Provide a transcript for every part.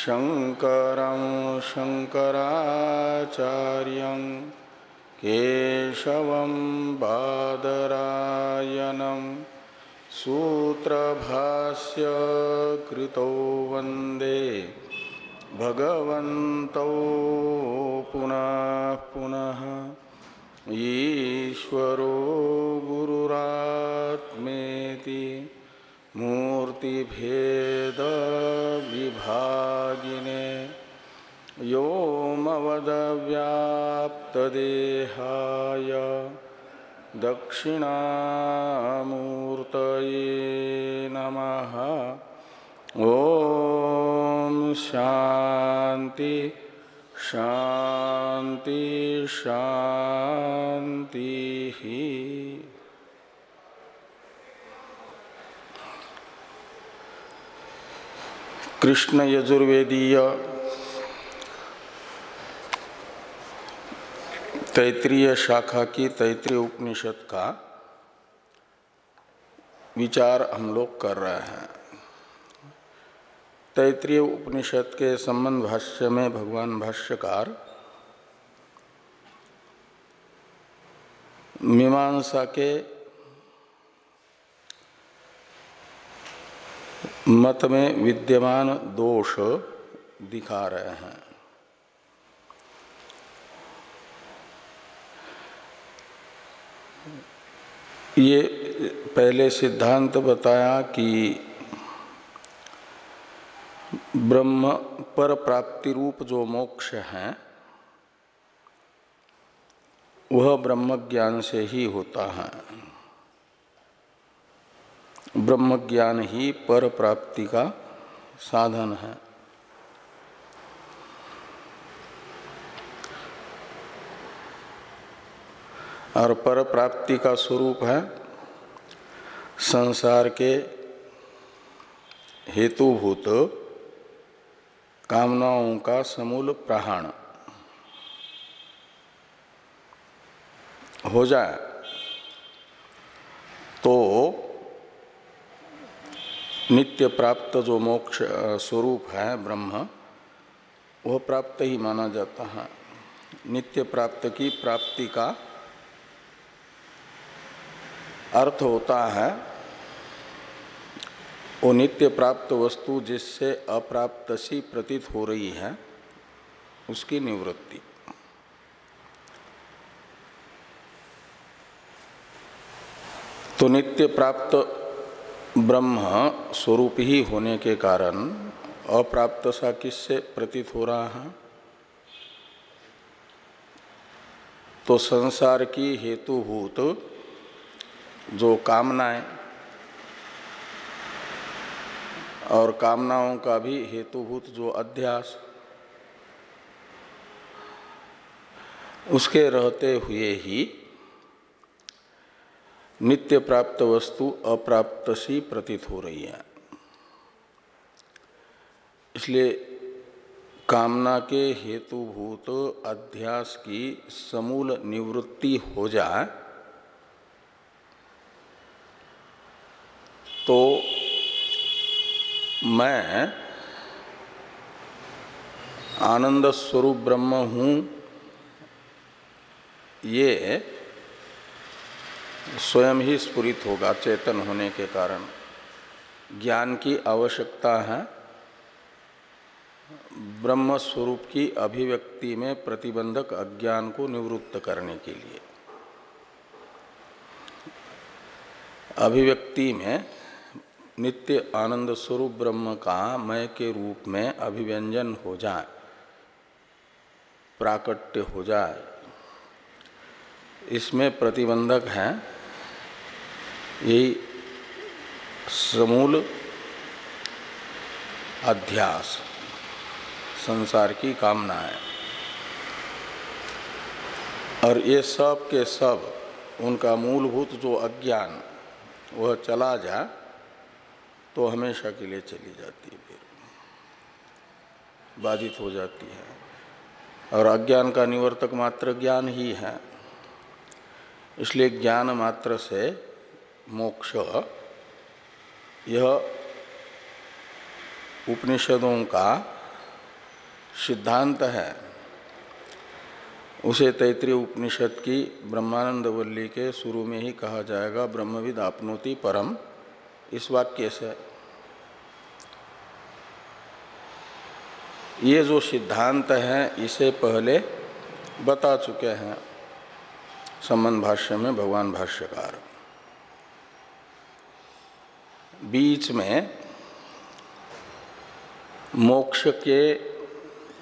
शङ्करं शङ्कराचार्यं केशवं बादरायणं सूत्रभास्य कृतो वंदे भगवन्तौ पुनः पुनः ईश्वरो गुरुरात्मेति मूर्तिभेदविभागिने व्योमवदव्याप्तदेहाय दक्षिणामूर्तये नमः। ॐ शान्ति शान्ति शान्तिः। कृष्ण यजुर्वेदीय तैतृय शाखा की तैतृय उपनिषद का विचार हम लोग कर रहे हैं। तैतृय उपनिषद के संबंध भाष्य में भगवान भाष्यकार मीमांसा के मत में विद्यमान दोष दिखा रहे हैं। ये पहले सिद्धांत बताया कि ब्रह्म पर प्राप्ति रूप जो मोक्ष है, वह ब्रह्म ज्ञान से ही होता है। ब्रह्म ज्ञान ही पर प्राप्ति का साधन है। और पर प्राप्ति का स्वरूप है संसार के हेतुभूत कामनाओं का समूल प्रहाण हो जाए तो नित्य प्राप्त जो मोक्ष स्वरूप है ब्रह्म, वह प्राप्त ही माना जाता है। नित्य प्राप्त की प्राप्ति का अर्थ होता है, वो नित्य प्राप्त वस्तु जिससे अप्राप्त सी प्रतीत हो रही है, उसकी निवृत्ति। तो नित्य प्राप्त ब्रह्म स्वरूप ही होने के कारण अप्राप्त सा किससे प्रतीत हो रहा है? तो संसार की हेतुभूत जो कामनाएँ और कामनाओं का भी हेतुभूत जो अध्यास, उसके रहते हुए ही नित्य प्राप्त वस्तु अप्राप्त सी प्रतीत हो रही है। इसलिए कामना के हेतुभूत अध्यास की समूल निवृत्ति हो जाए तो मैं आनंद स्वरूप ब्रह्म हूँ, ये स्वयं ही स्फुरित होगा चेतन होने के कारण। ज्ञान की आवश्यकता है। ब्रह्म स्वरूप की अभिव्यक्ति में प्रतिबंधक अज्ञान को निवृत्त करने के लिए। अभिव्यक्ति में नित्य आनंद स्वरूप ब्रह्म का मय के रूप में अभिव्यंजन हो जाए, प्राकट्य हो जाए। इसमें प्रतिबंधक है यही समूल अध्यास, संसार की कामना है। और ये सब के सब, उनका मूलभूत जो अज्ञान, वह चला जा तो हमेशा के लिए चली जाती है फिर। बाधित हो जाती है। और अज्ञान का निवर्तक मात्र ज्ञान ही है। इसलिए ज्ञान मात्र से मोक्ष। यह उपनिषदों का सिद्धांत है। उसे तैतृय उपनिषद की ब्रह्मानंद वल्ली के शुरू में ही कहा जाएगा, ब्रह्मविद आपनोति परम। इस वाक्य से ये जो सिद्धांत है, इसे पहले बता चुके हैं। संबंध भाष्य में भगवान भाष्यकार। बीच में मोक्ष के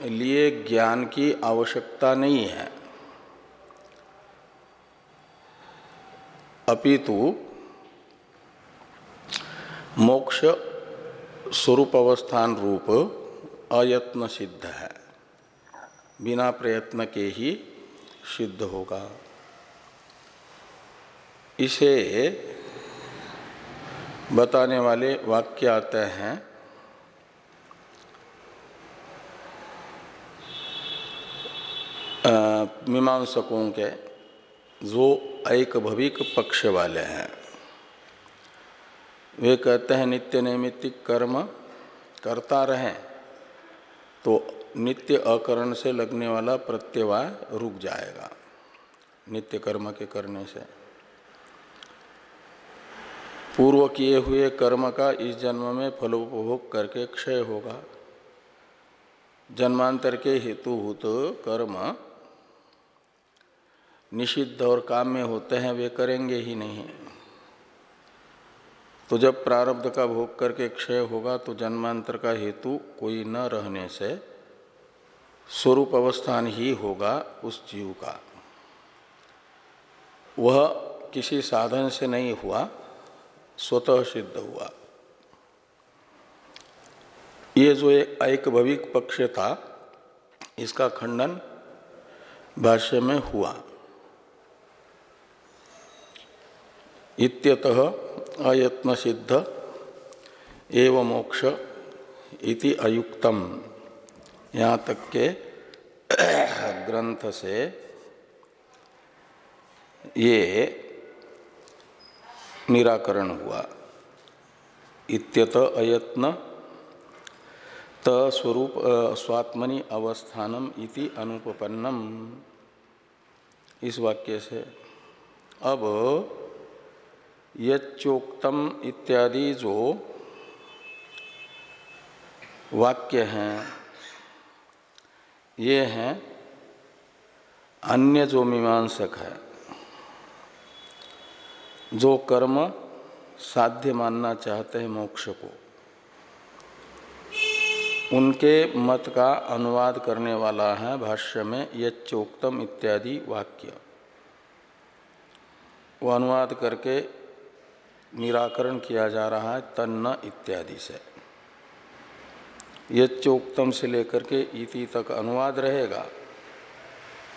लिए ज्ञान की आवश्यकता नहीं है। अपितु मोक्ष स्वरूप अवस्थान रूप अयत्न सिद्ध है। बिना प्रयत्न के ही सिद्ध होगा। इसे बताने वाले वाक्य आते हैं। मीमांसकों के, जो एक भविक पक्ष वाले हैं। वे कहते हैं, नित्य नैमित्तिक कर्म करता रहें तो नित्य अकरण से लगने वाला प्रत्यवाय रुक जाएगा। नित्य कर्म के करने से। पूर्व किए हुए कर्म का इस जन्म में फलोपभोग करके क्षय होगा। जन्मांतर के हेतुभूत कर्म निषिद्ध और काम में होते हैं, वे करेंगे ही नहीं। तो जब प्रारब्ध का भोग करके क्षय होगा तो जन्मांतर का हेतु कोई न रहने से स्वरूप अवस्थान ही होगा उस जीव का। वह किसी साधन से नहीं हुआ स्वतः सिद्ध हुआ। ये जो एक भविक पक्ष था, इसका खंडन भाष्य में हुआ। इत्यतः अयत्न सिद्ध एवं मोक्ष इति अयुक्तम। यहाँ तक के ग्रंथ से ये निराकरण हुआ। इत्यत अयत्न तस्वरूप स्वात्मनि अवस्थानम इति अनुपन्नम इस वाक्य से अब यच्चोक्तम इत्यादि जो वाक्य हैं, ये हैं अन्य जो मीमांसक है। जो कर्म साध्य मानना चाहते हैं मोक्ष को, उनके मत का अनुवाद करने वाला है भाष्य में यच्चोक्तम इत्यादि वाक्य। वो अनुवाद करके निराकरण किया जा रहा है तन्न इत्यादि से। यच्चोक्तम से लेकर के इति तक अनुवाद रहेगा।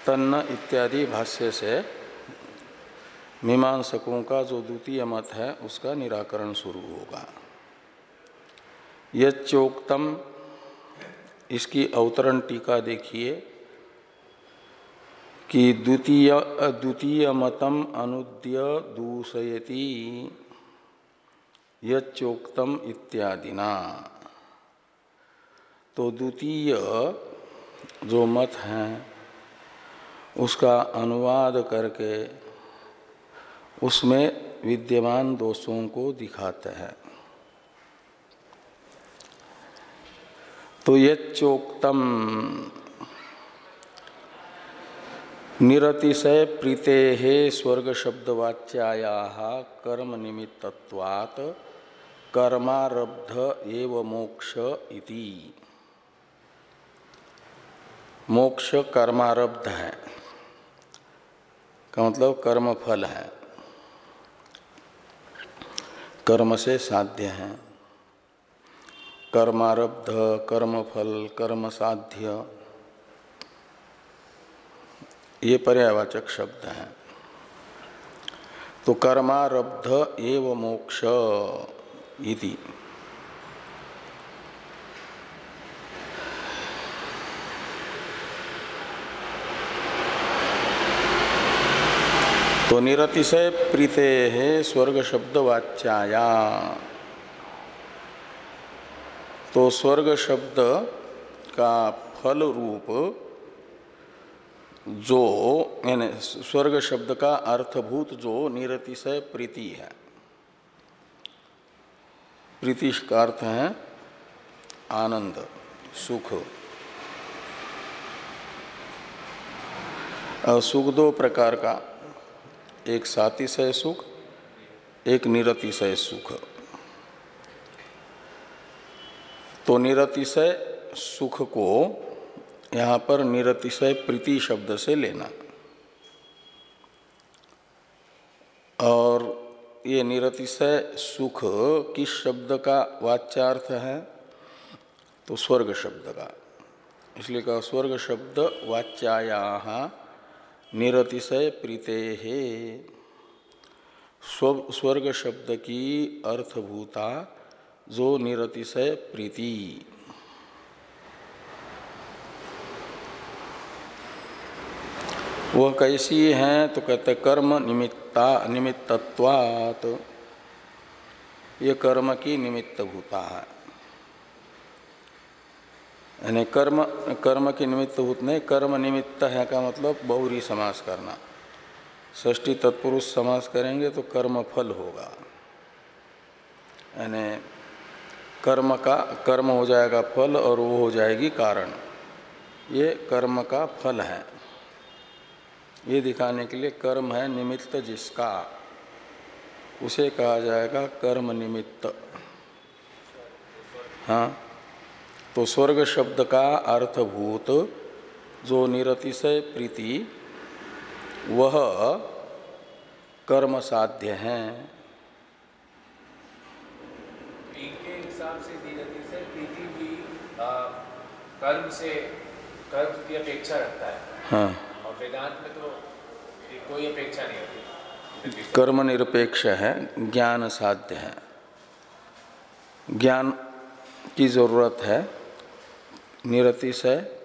तन्न इत्यादि भाष्य से मीमांसकों का जो द्वितीय मत है, उसका निराकरण शुरू होगा। यच्चोक्तम, इसकी अवतरण टीका देखिए कि द्वितीय द्वितीय मतम अनुद्य दूषयती, यच्चोक्तम इत्यादिना। तो द्वितीय जो मत है, उसका अनुवाद करके उसमें विद्यमान दोषों को दिखाते हैं। तो यच्चोक्तम निरतिशय प्रीते हे स्वर्ग शब्दवाच्याया कर्म निमित्तवात् कर्मारब्ध एव मोक्ष इति। मोक्ष कर्मारब्ध है, का मतलब कर्म फल है। कर्म से साध्य हैं। कर्मारब्ध, कर्मफल कर्म साध्य ये पर्यावाचक शब्द हैं। तो कर्मारब्ध एव मोक्ष इति। तो निरतिशय प्रीते है स्वर्ग शब्द वाच्याया। तो स्वर्ग शब्द का फल रूप जो, यानी स्वर्ग शब्द का अर्थभूत जो निरतिशय प्रीति है। प्रीति का अर्थ है आनंद, सुख। सुख दो प्रकार का। एक सातिशय सुख, एक निरतिशय सुख। तो निरतिशय सुख को यहाँ पर निरतिशय प्रीति शब्द से लेना। और ये निरतिशय सुख किस शब्द का वाच्यार्थ है? तो स्वर्ग शब्द का। इसलिए कहा स्वर्ग शब्द वाच्याया निरतिशय प्रीते। है स्वर्ग शब्द की अर्थभूता जो निरतिशय प्रीति। वह कैसी है तो कहते कर्म निमित्ता निमित्तत्वात्। ये कर्म की निमित्त भूता है। यानी कर्म कर्म के निमित्त भूत नहीं, कर्म निमित्त है का मतलब बहुरी समास करना। ष्टी तत्पुरुष समास करेंगे तो कर्म फल होगा। यानी कर्म का, कर्म हो जाएगा फल और वो हो जाएगी कारण। ये कर्म का फल है। ये दिखाने के लिए कर्म है निमित्त जिसका, उसे कहा जाएगा कर्म निमित्त। हाँ? तो स्वर्ग शब्द का अर्थभूत जो निरतिशय प्रीति वह कर्म साध्य है। हिसाब से निरतिशय प्रीति भी कर्म से कर्म की अपेक्षा रखता है। हाँ। और वेदांत में तो कोई अपेक्षा नहीं होती। कर्म निरपेक्ष है ज्ञान साध्य है। ज्ञान की ज़रूरत है निरतिशय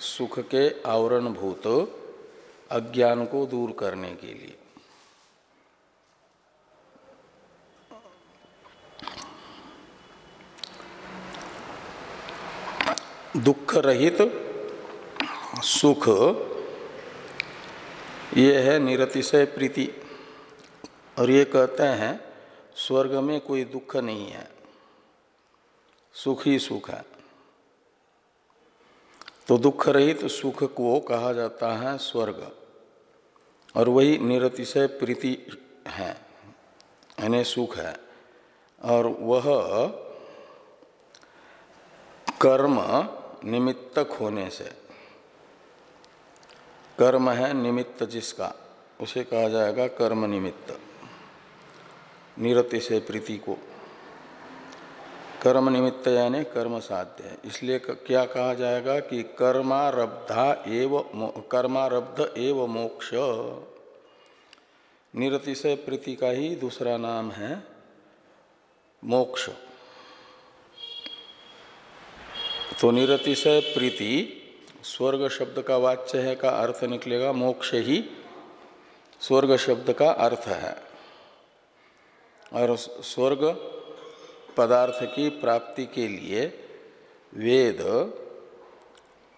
सुख के आवरण भूत अज्ञान को दूर करने के लिए। दुख रहित सुख, ये है निरतिशय प्रीति। और ये कहते हैं, स्वर्ग में कोई दुख नहीं है, सुख ही सुख है। तो दुख रहित तो सुख को कहा जाता है स्वर्ग। और वही निरतिशय प्रीति है, यानी सुख है। और वह कर्म निमित्तक होने से, कर्म है निमित्त जिसका, उसे कहा जाएगा कर्म निमित्त, निरतिशय प्रीति को। कर्म निमित्त यानी कर्म साध्य है। इसलिए क्या कहा जाएगा कि कर्मारब्धा एव कर्मारब्ध एव मोक्ष। निरतिशय प्रीति का ही दूसरा नाम है मोक्ष। तो निरतिशय प्रीति, स्वर्ग शब्द का वाच्य है का अर्थ निकलेगा मोक्ष ही। स्वर्ग शब्द का अर्थ है। और स्वर्ग पदार्थ की प्राप्ति के लिए वेद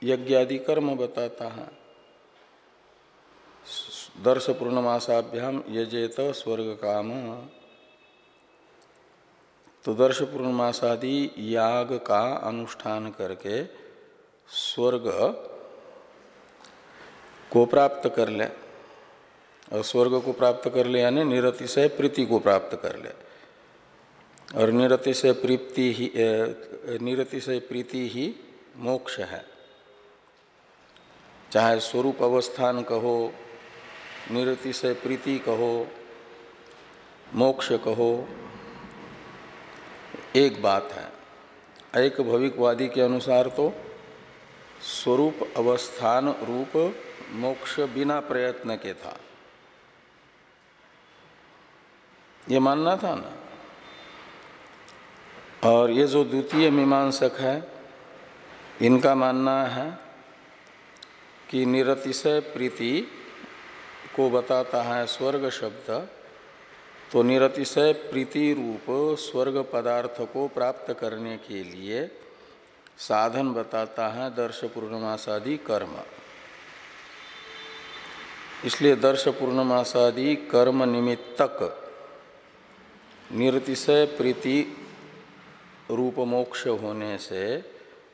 यज्ञादि कर्म बताता है। दर्श पूर्णमासाभ्याम यजेत स्वर्ग काम। तो दर्श पूर्णमासादि याग का अनुष्ठान करके स्वर्ग को प्राप्त कर ले। और स्वर्ग को प्राप्त कर ले यानी निरतिशय प्रीति को प्राप्त कर ले। और निरति से प्रीति ही निरति से प्रीति ही मोक्ष है। चाहे स्वरूप अवस्थान कहो, निरति से प्रीति कहो, मोक्ष कहो, एक बात है। एक भविकवादी के अनुसार तो स्वरूप अवस्थान रूप मोक्ष बिना प्रयत्न के था। ये मानना था ना? और ये जो द्वितीय मीमांसक है, इनका मानना है कि निरतिशय प्रीति को बताता है स्वर्ग शब्द तो निरतिशय प्रीति रूप स्वर्ग पदार्थ को प्राप्त करने के लिए साधन बताता है दर्श पूर्णमासादि कर्म। इसलिए दर्श पूर्णमासादि कर्म निमित्तक निरतिशय प्रीति रूप मोक्ष होने से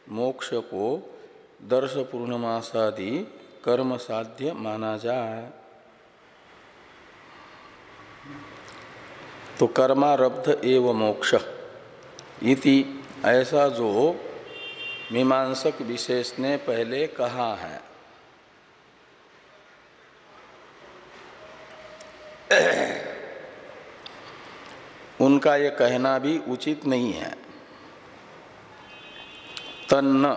मोक्ष को दर्श पूर्णमासादि कर्म साध्य माना जाए। तो कर्मारब्ध एव मोक्ष इति ऐसा जो मीमांसक विशेष ने पहले कहा है। उनका ये कहना भी उचित नहीं है। तन्न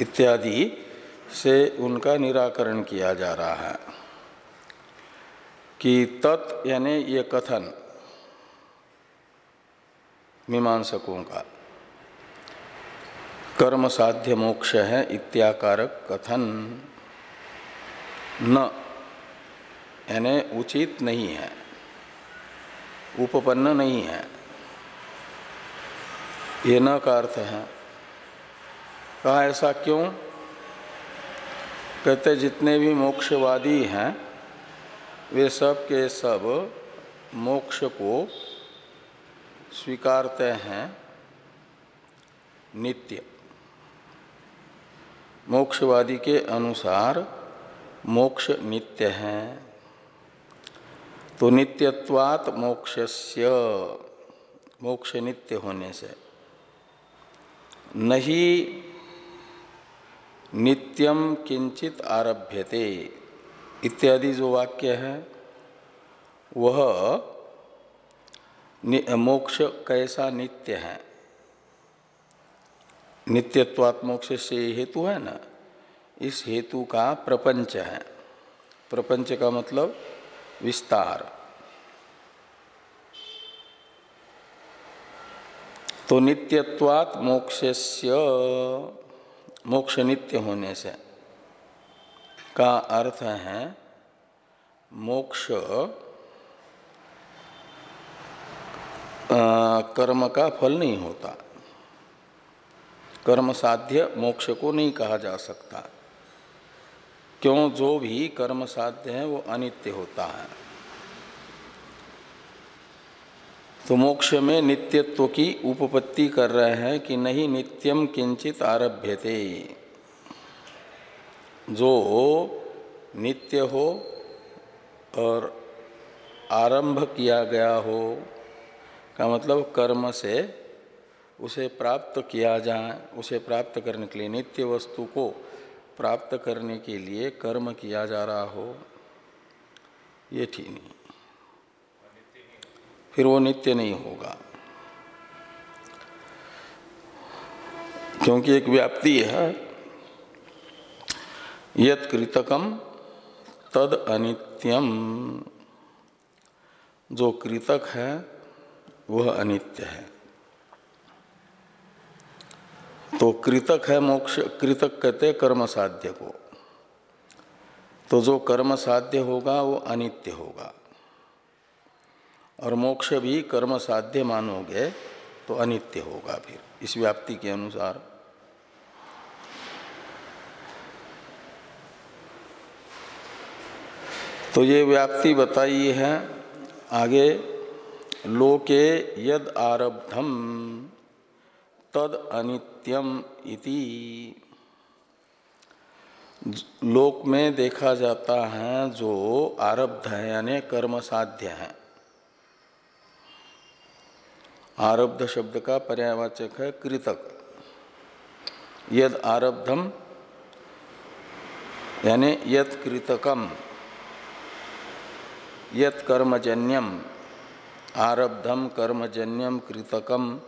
इत्यादि से उनका निराकरण किया जा रहा है। कि तत् यानी ये कथन मीमांसकों का। कर्म साध्य मोक्ष है इत्याकारक कथन न यानी उचित नहीं है, उपपन्न नहीं है। ये न का अर्थ है। कहा, ऐसा क्यों? कहते, जितने भी मोक्षवादी हैं, वे सब के सब मोक्ष को स्वीकारते हैं नित्य। मोक्षवादी के अनुसार मोक्ष नित्य है। तो नित्यत्वात मोक्षस्य, मोक्ष नित्य होने से। नहीं नित्यम किंचित आरभ्यते इत्यादि जो वाक्य है, वह मोक्ष कैसा नित्य है? नित्यत्वात् मोक्ष से हेतु है ना? इस हेतु का प्रपंच है। प्रपंच का मतलब विस्तार। तो नित्यत्वात् मोक्षस्य, मोक्ष नित्य होने से का अर्थ है मोक्ष कर्म का फल नहीं होता। कर्म साध्य मोक्ष को नहीं कहा जा सकता। क्यों? जो भी कर्म साध्य है, वो अनित्य होता है। तो मोक्ष में नित्यत्व की उपपत्ति कर रहे हैं कि नहीं नित्यम किंचित आरभ्यते। जो नित्य हो और आरंभ किया गया हो, का मतलब कर्म से उसे प्राप्त किया जाए, उसे प्राप्त करने के लिए नित्य वस्तु को प्राप्त करने के लिए कर्म किया जा रहा हो, ये ठीक नहीं। फिर वो नित्य नहीं होगा। क्योंकि एक व्याप्ति है। यत कृतकम तद अनित्यम। जो कृतक है, वह अनित्य है। तो कृतक है मोक्ष, कृतक कहते कर्म साध्य को। तो जो कर्म साध्य होगा, वो अनित्य होगा। और मोक्ष भी कर्म साध्य मानोगे तो अनित्य होगा फिर, इस व्याप्ति के अनुसार। तो ये व्याप्ति बताई है आगे, लोके यद आरब्धम तद अनित्यम इति। लोक में देखा जाता है जो आरब्ध है, यानी कर्म साध्य है। आरब्ध शब्द का पर्यावाचक है कृतक। यद आरब्धम, यानी यद कृतकम, यत कर्मजन्यम, आरब्धम, कर्मजन्यम, कृतकम,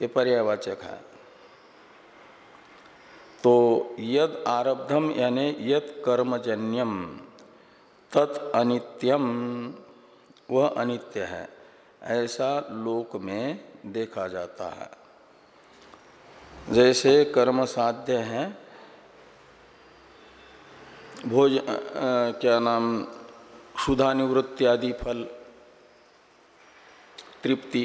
ये पर्यावाचक है। तो यद आरब्धम, यानी यद कर्मजन्यम, तत् अनित्यम, वह अनित्य है। ऐसा लोक में देखा जाता है। जैसे कर्म साध्य है, भोज क्या नाम, क्षुधा निवृत्ति आदि फल, तृप्ति,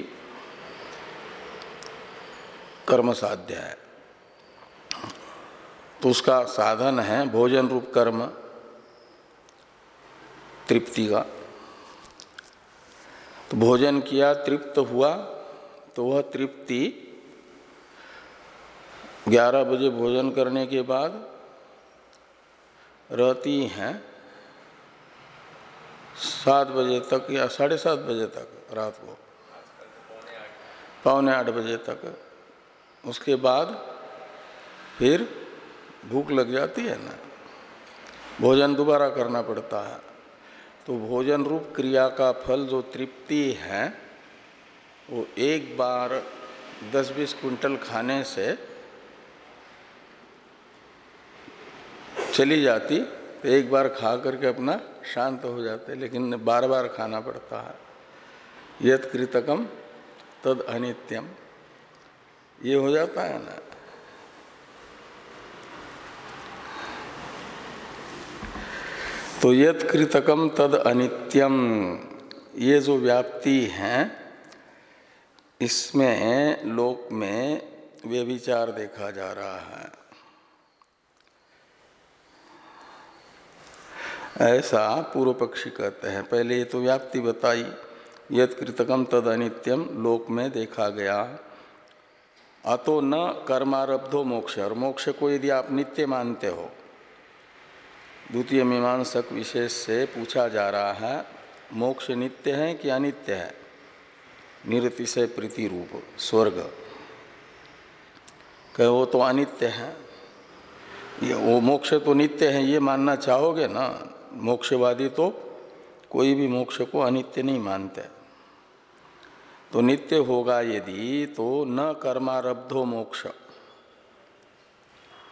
कर्म साध्य है। तो उसका साधन है भोजन रूप कर्म, तृप्ति का। तो भोजन किया, तृप्त हुआ तो वह तृप्ति। 11 बजे भोजन करने के बाद रहती हैं सात बजे तक या साढ़े सात बजे तक, रात को। पौने आठ बजे तक। उसके बाद फिर भूख लग जाती है ना। भोजन दोबारा करना पड़ता है। तो भोजन रूप क्रिया का फल जो तृप्ति है, वो एक बार दस बीस कुंटल खाने से चली जाती तो एक बार खा करके अपना शांत हो जाते, लेकिन बार बार खाना पड़ता है। यद कृतकम तद अनित्यम ये हो जाता है ना? तो यद कृतकम तद अनित्यम ये जो व्याप्ति है, इसमें लोक में वे विचार देखा जा रहा है। ऐसा पूर्व पक्षी कहते हैं। पहले ये तो व्याप्ति बताई यद कृतकम तद अनित्यम लोक में देखा गया। अतो न कर्मारब्धो मोक्ष। और मोक्ष को यदि आप नित्य मानते हो द्वितीय मीमांसक विशेष से पूछा जा रहा है, मोक्ष नित्य है कि अनित्य है? निरतिशय प्रीति रूप, स्वर्ग। कहे, वो तो अनित्य है। ये, वो मोक्ष तो नित्य है, ये मानना चाहोगे ना? मोक्षवादी तो कोई भी मोक्ष को अनित्य नहीं मानते। तो नित्य होगा यदि तो न कर्मारब्धो मोक्ष।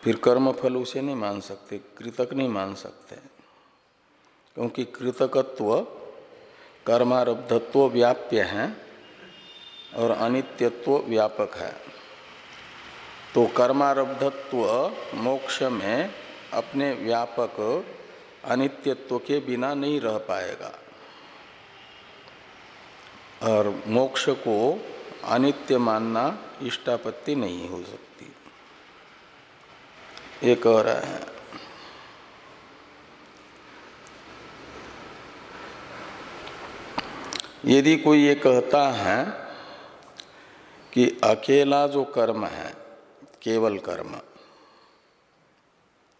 फिर कर्म फल उसे नहीं मान सकते, कृतक नहीं मान सकते। क्योंकि कृतकत्व, कर्मारब्धत्व व्याप्य है और अनित्यत्व व्यापक है। तो कर्मारब्धत्व मोक्ष में अपने व्यापक अनित्यत्व के बिना नहीं रह पाएगा। और मोक्ष को अनित्य मानना इष्टापत्ति नहीं हो सकती। ये कह रहे हैं। यदि कोई ये कहता है कि अकेला जो कर्म है, केवल कर्म,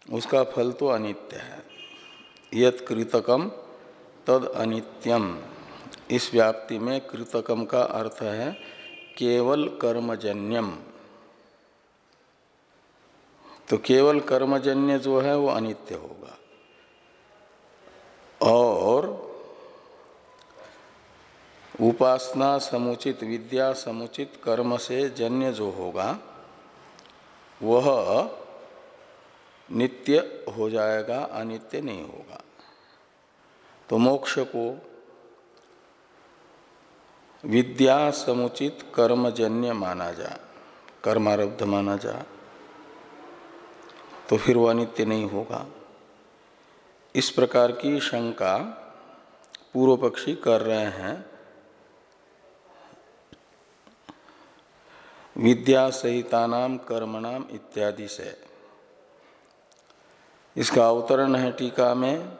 उसका फल तो अनित्य है। यत कृतकम तद अनित्यम इस व्याप्ति में कृतकम का अर्थ है केवल कर्मजन्यम तो केवल कर्मजन्य जो है वो अनित्य होगा। और उपासना समुचित, विद्या समुचित, कर्म से जन्य जो होगा, वह नित्य हो जाएगा, अनित्य नहीं होगा। तो मोक्ष को विद्या समुचित, कर्मजन्य माना जा, कर्मारब्ध माना जा। तो फिर वह अनित्य नहीं होगा। इस प्रकार की शंका पूर्व पक्षी कर रहे हैं। विद्या सहितानाम, कर्मणाम इत्यादि से। इसका अवतरण है टीका में।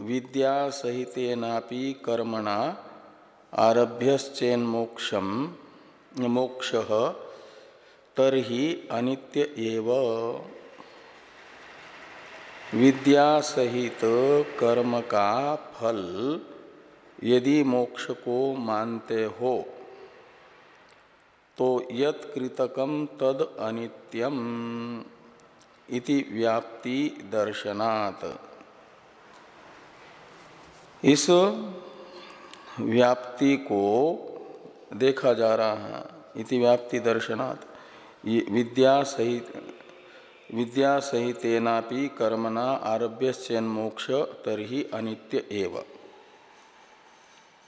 विद्या सहितेनापि कर्मणा आरभ्यश्चेन मोक्षम, मोक्ष तरही अनित्य एव। विद्या सहित कर्म का फल यदि मोक्ष को मानते हो तो यतकृतकम तद अनित्यम इति व्याप्ति दर्शनात्। इस व्याप्ति को देखा जा रहा है, इति व्याप्ति दर्शनात्। विद्या सहित विद्या सहितेनापि कर्मणा आरभ्य चैन मोक्ष तरही अनित्य एव।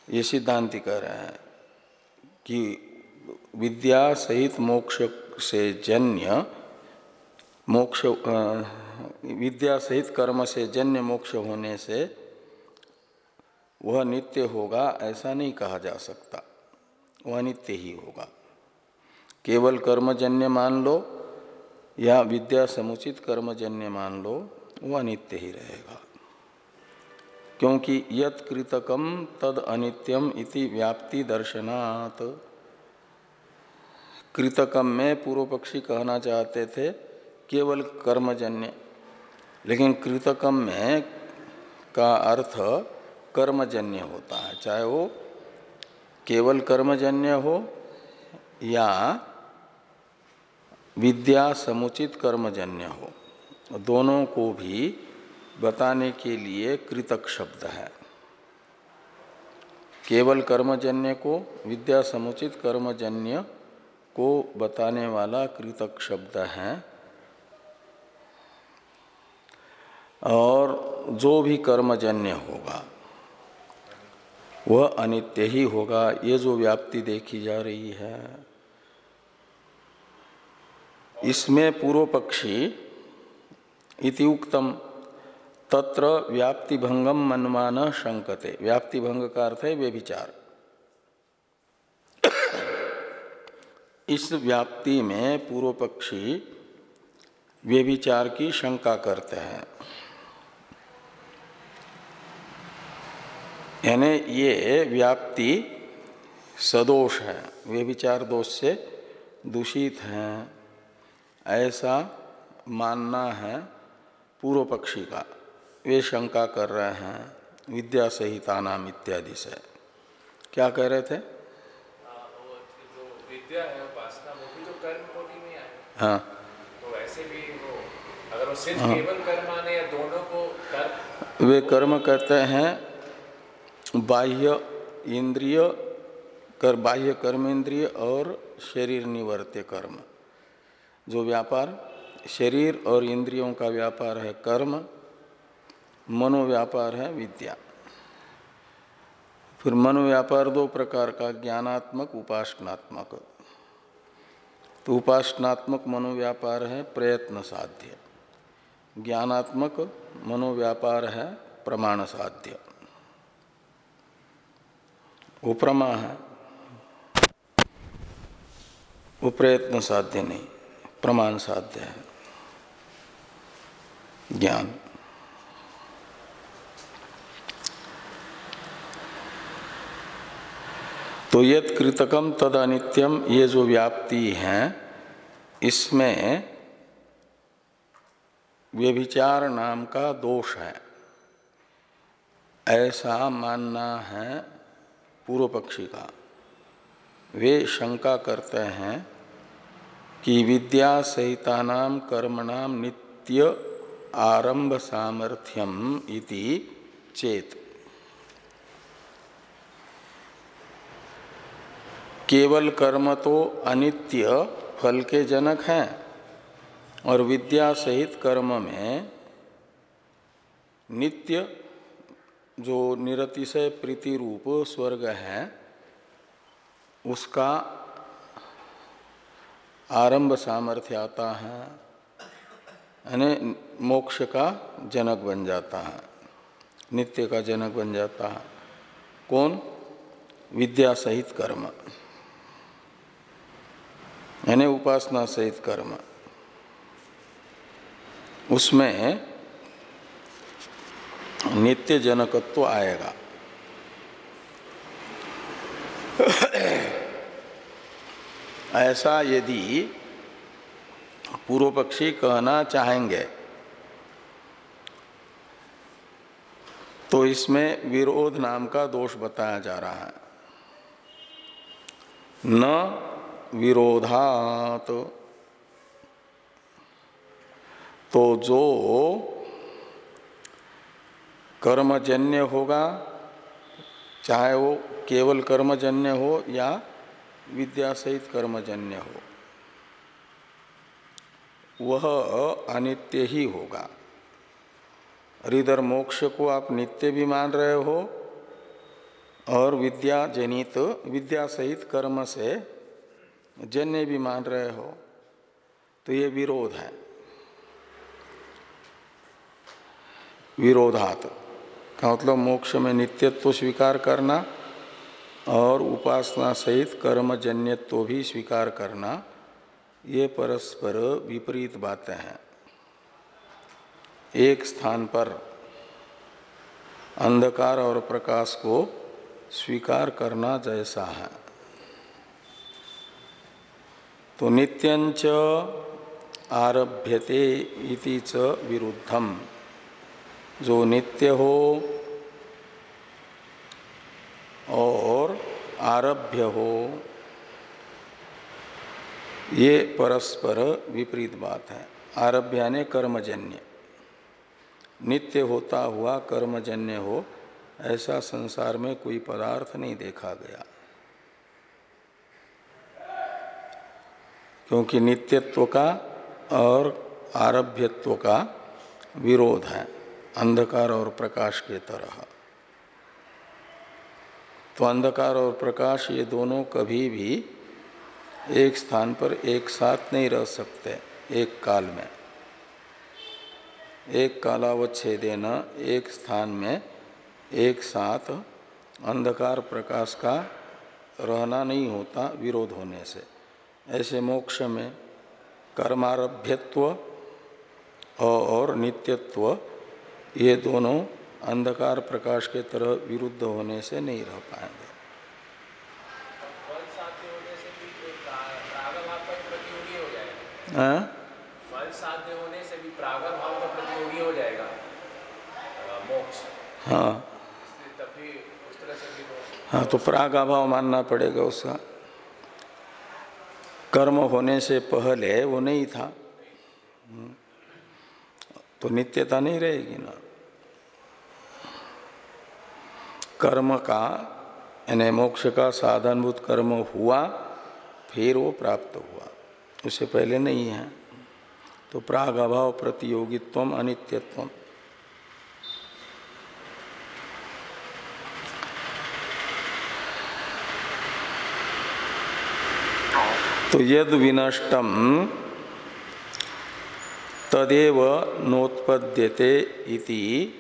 ये सिद्धांति कह रहे हैं कि विद्या सहित मोक्ष से जन्य मोक्ष विद्या सहित कर्म से जन्य मोक्ष होने से वह नित्य होगा ऐसा नहीं कहा जा सकता। वह नित्य ही होगा। केवल कर्मजन्य मान लो या विद्या समुचित कर्मजन्य मान लो वह अनित्य ही रहेगा। क्योंकि यत कृतकम तद अनित्यम इति व्याप्ति दर्शनात्। कृतकम में पूर्व पक्षी कहना चाहते थे, केवल कर्मजन्य। लेकिन कृतकम में का अर्थ कर्मजन्य होता है। चाहे वो केवल कर्मजन्य हो या विद्या समुचित कर्मजन्य हो। दोनों को भी बताने के लिए कृतक शब्द है। केवल कर्मजन्य को, विद्या समुचित कर्मजन्य को बताने वाला कृतक शब्द है। और जो भी कर्मजन्य होगा, वह अनित्य ही होगा। ये जो व्याप्ति देखी जा रही है इसमें पूर्व पक्षी इति उक्तम, तत्र व्याप्ति भंगम मनमान शंकते व्याप्ति भंग का अर्थ है वे विचार इस व्याप्ति में पूर्व पक्षी वे विचार की शंका करते हैं। यानी ये व्याप्ति सदोष है वे विचार दोष से दूषित हैं। ऐसा मानना है पूर्व पक्षी का। वे शंका कर रहे हैं विद्या संहिता नाम इत्यादि से। क्या कह रहे थे? है वो तो कर्म हाँ। तो भी वो कर्म आने या दोनों को कर्म वे कर्म कहते हैं बाह्य इंद्रिय कर बाह्य कर्म इंद्रिय और शरीर निवर्त्य कर्म। जो व्यापार शरीर और इंद्रियों का व्यापार है कर्म, मनोव्यापार है विद्या। फिर मनोव्यापार दो प्रकार का, ज्ञानात्मक, उपासनात्मक। तो उपासनात्मक मनोव्यापार है प्रयत्न साध्य। ज्ञानात्मक मनोव्यापार है प्रमाण साध्य। वो प्रमा है, वो प्रयत्न साध्य नहीं। प्रमाण साध्य है। ज्ञान। तो यद कृतकम तद अनित्यम ये जो व्याप्ति है, इसमें व्यभिचार नाम का दोष है। ऐसा मानना है पूर्व पक्षी का। वे शंका करते हैं कि विद्या सहितानाम कर्मणाम नित्य आरंभ सामर्थ्यम इति चेत। केवल कर्म तो अनित्य फल के जनक हैं और विद्या सहित कर्म में नित्य जो निरतिशय प्रीति रूप स्वर्ग है, उसका आरंभ सामर्थ्य आता है, यानी मोक्ष का जनक बन जाता है, नित्य का जनक बन जाता है। कौन? विद्या सहित कर्म। यानी उपासना सहित कर्म। उसमें नित्य जनकत्व आएगा। ऐसा यदि पूर्व पक्षी कहना चाहेंगे तो इसमें विरोध नाम का दोष बताया जा रहा है। न विरोधात तो जो कर्मजन्य होगा, चाहे वो केवल कर्मजन्य हो या विद्या सहित कर्मजन्य हो। वह अनित्य ही होगा। और इधर मोक्ष को आप नित्य भी मान रहे हो और विद्या जनित विद्या सहित कर्म से जन्य भी मान रहे हो तो ये विरोध है। विरोधात, का मतलब मोक्ष में नित्यत्व स्वीकार करना और उपासना सहित कर्मजन्यत्व भी स्वीकार करना, ये परस्पर विपरीत बातें हैं। एक स्थान पर अंधकार और प्रकाश को स्वीकार करना जैसा है। तो नित्यंच आरभ्यते इति च विरुद्धम। जो नित्य हो और आरभ्य हो। ये परस्पर विपरीत बात है। आरभ्य ने कर्मजन्य। नित्य होता हुआ कर्मजन्य हो, ऐसा संसार में कोई पदार्थ नहीं देखा गया। क्योंकि नित्यत्व का और आरभ्यत्व का विरोध है, अंधकार और प्रकाश के तरह। तो अंधकार और प्रकाश ये दोनों कभी भी एक स्थान पर एक साथ नहीं रह सकते, एक काल में। एक कालावच्छेदेन एक स्थान में एक साथ अंधकार प्रकाश का रहना नहीं होता विरोध होने से। ऐसे मोक्ष में कर्मारभ्यत्व और नित्यत्व ये दोनों अंधकार प्रकाश के तरह विरुद्ध होने से नहीं रह पाएँगे। हाँ? हो। हाँ हाँ तो प्राग अभाव मानना पड़ेगा उसका। कर्म होने से पहले वो नहीं था। तो नित्यता नहीं रहेगी ना। कर्म का, यानी मोक्ष का साधनभूत कर्म हुआ, फिर वो प्राप्त हुआ। उससे पहले नहीं है। तो प्राग अभाव प्रतियोगित्व अनित्यत्व तो यद विनष्टम, तदेव नोत्पद्यते इति।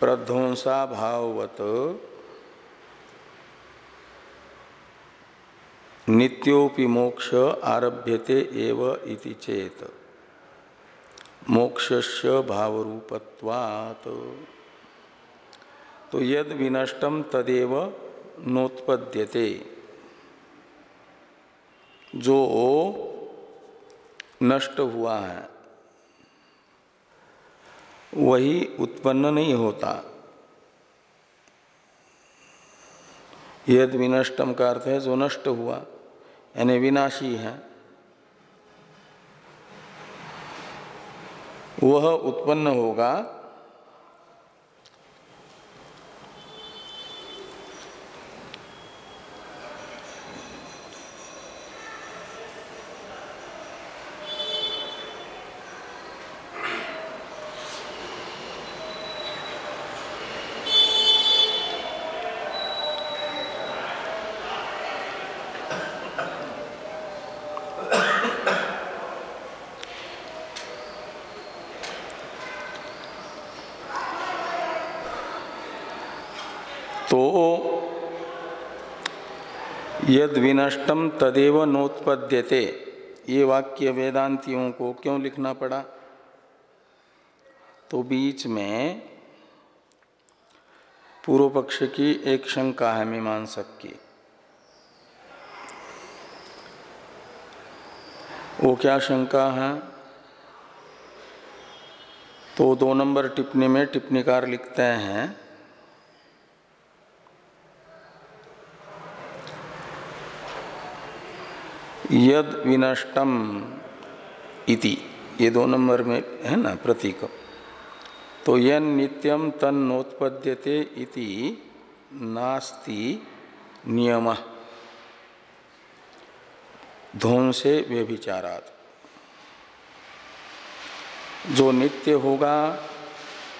प्रध्वंसा भाववत नित्योपि मोक्ष आरभ्यते एव इति चेत। मोक्षस्य भावरूपत्वात्। तो यद विनष्टम तदेव नोत्पद्यते। जो नष्ट हुआ है वही उत्पन्न नहीं होता। यद विनष्टम का अर्थ है जो नष्ट हुआ, यानी विनाशी है, वह उत्पन्न होगा तो यद विनष्टम तदेव नोत्पद्यते। ये वाक्य वेदांतियों को क्यों लिखना पड़ा? तो बीच में पूर्व पक्ष की एक शंका है मीमांसक की। वो क्या शंका है? तो दो नंबर टिप्पणी में टिप्पणीकार लिखते हैं यद विनष्टम इति। ये दो नंबर में है ना प्रतीक। तो यन नित्यम तन नोत्पद्यते इति नास्ति नियम। ध्वन से व्यभिचारात। जो नित्य होगा,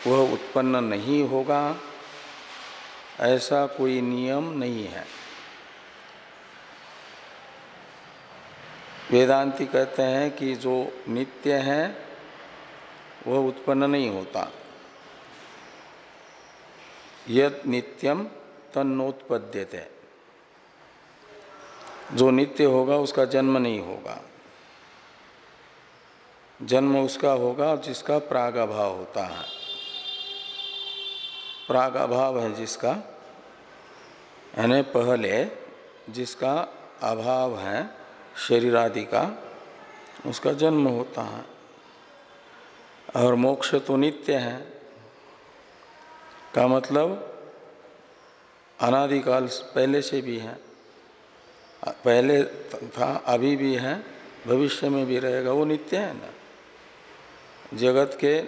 वह उत्पन्न नहीं होगा, ऐसा कोई नियम नहीं है। वेदांती कहते हैं कि जो नित्य है, वह उत्पन्न नहीं होता। यद नित्यम तन्नोत्पद्यते जो नित्य होगा, उसका जन्म नहीं होगा। जन्म उसका होगा जिसका प्राग अभाव होता है। प्राग अभाव है जिसका, यानी पहले जिसका अभाव है शरीर आदि का उसका जन्म होता है और मोक्ष तो नित्य है। का मतलब अनादिकाल पहले से भी है। पहले था, अभी भी है, भविष्य में भी रहेगा, वो नित्य है ना। जगत के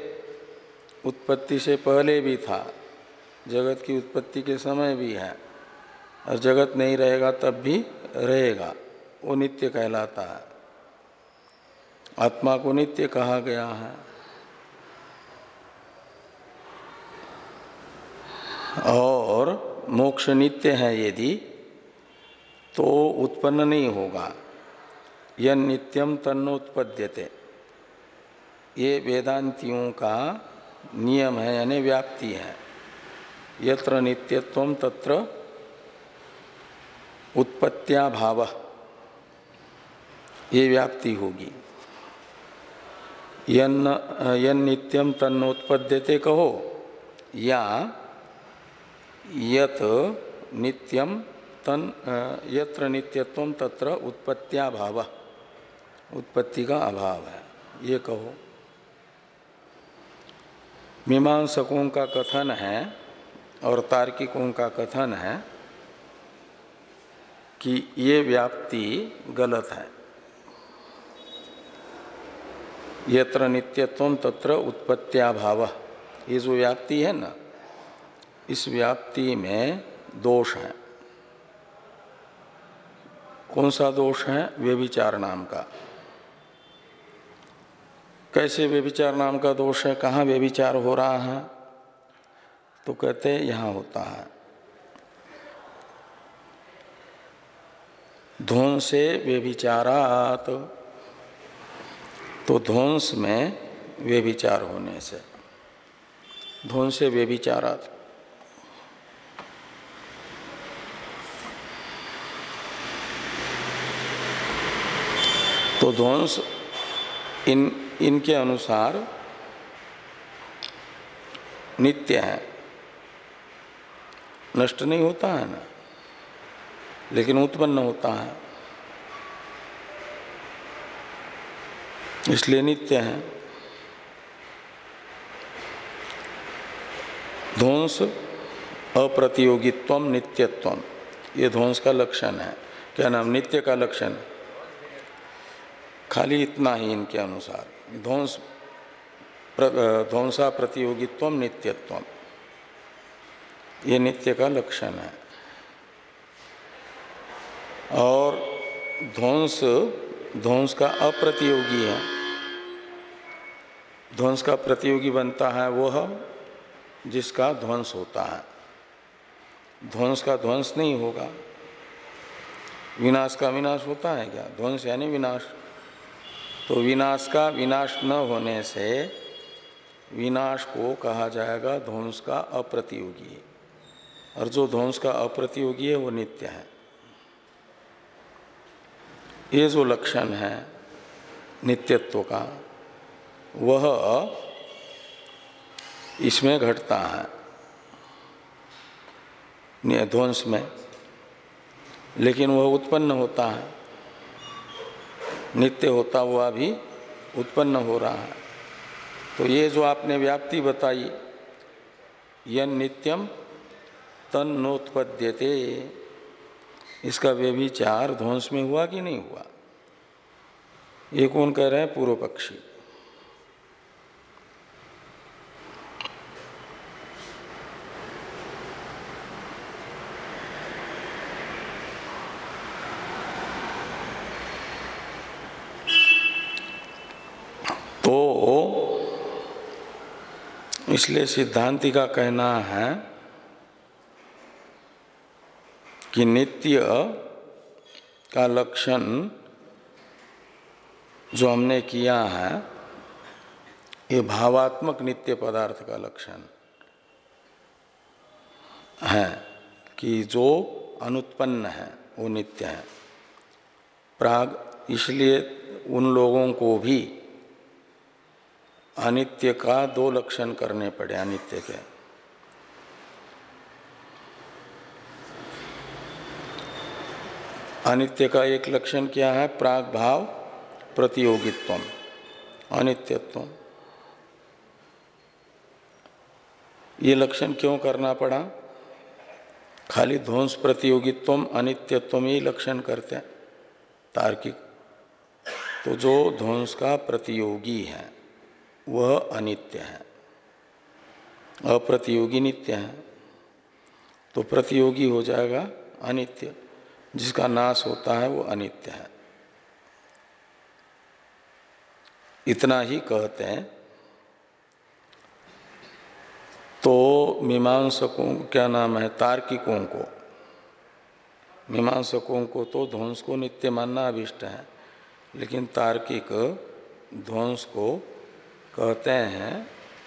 उत्पत्ति से पहले भी था, जगत की उत्पत्ति के समय भी है, और जगत नहीं रहेगा तब भी रहेगा। वो नित्य कहलाता है। आत्मा को नित्य कहा गया है। और मोक्ष नित्य है यदि तो उत्पन्न नहीं होगा। यह नित्यम तन्नोत्पद्यते। ये वेदांतियों का नियम है, यानी व्याप्ति है। यत्र नित्यत्व तत्र उत्पत्तिया भाव ये व्याप्ति होगी। यन नित्यम तन्नोत्पद्यते कहो, या यत नित्यम तन यत्र नित्यत्व तत्र उत्पत्तिया भाव उत्पत्ति का अभाव है, ये कहो। मीमांसकों का कथन है और तार्किकों का कथन है कि ये व्याप्ति गलत है। यत्र नित्यत्व तत्र उत्पत्त्याभाव। ये जो व्याप्ति है ना, इस व्याप्ति में दोष है। कौन सा दोष है? व्यभिचार नाम का। कैसे व्यभिचार नाम का दोष है? कहाँ व्यभिचार हो रहा है? तो कहते यहाँ होता है। ध्वंसे व्यभिचारात तो ध्वंस में व्यभिचार होने से। ध्वंसे व्यभिचारात तो ध्वंस इन, इनके अनुसार नित्य है। नष्ट नहीं होता है ना, लेकिन उत्पन्न होता है। इसलिए नित्य है। ध्वंस अप्रतियोगित्व नित्यत्व ये ध्वंस का लक्षण है। क्या नाम? नित्य का लक्षण। खाली इतना ही इनके अनुसार। ध्वंस ध्वंसा प्रतियोगित्व नित्यत्व ये नित्य का लक्षण है। और ध्वंस ध्वंस का अप्रतियोगी है। ध्वंस का प्रतियोगी बनता है वह जिसका ध्वंस होता है। ध्वंस का ध्वंस नहीं होगा। विनाश का विनाश होता है क्या? ध्वंस यानी विनाश। तो विनाश का विनाश न होने से विनाश को कहा जाएगा ध्वंस का अप्रतियोगी। और जो ध्वंस का अप्रतियोगी है वो नित्य है। ये जो लक्षण है नित्यत्व का वह इसमें घटता है। ध्वंस में। लेकिन वह उत्पन्न होता है। नित्य होता हुआ भी उत्पन्न हो रहा है। तो ये जो आपने व्याप्ति बताई, यन नित्यम तन इसका व्यभिचार ध्वंस में हुआ कि नहीं हुआ? ये कौन कह रहे हैं? पूर्व पक्षी तो इसलिए सिद्धांति का कहना है कि नित्य का लक्षण जो हमने किया है, ये भावात्मक नित्य पदार्थ का लक्षण है कि जो अनुत्पन्न है, वो नित्य है। प्राग इसलिए उन लोगों को भी अनित्य का दो लक्षण करने पड़े अनित्य के। अनित्य का एक लक्षण क्या है? प्राग भाव प्रतियोगित्व अनित्यत्व ये लक्षण क्यों करना पड़ा? खाली ध्वंस प्रतियोगित्व अनित्यत्व ही लक्षण करते हैं। तार्किक। तो जो ध्वंस का प्रतियोगी है वह अनित्य है, अप्रतियोगी नित्य है। तो प्रतियोगी हो जाएगा अनित्य, जिसका नाश होता है वो अनित्य है। इतना ही कहते हैं। तो मीमांसकों, क्या नाम है, तार्किकों को, मीमांसकों को तो ध्वंस को नित्य मानना अभिष्ट है, लेकिन तार्किक ध्वंस को कहते हैं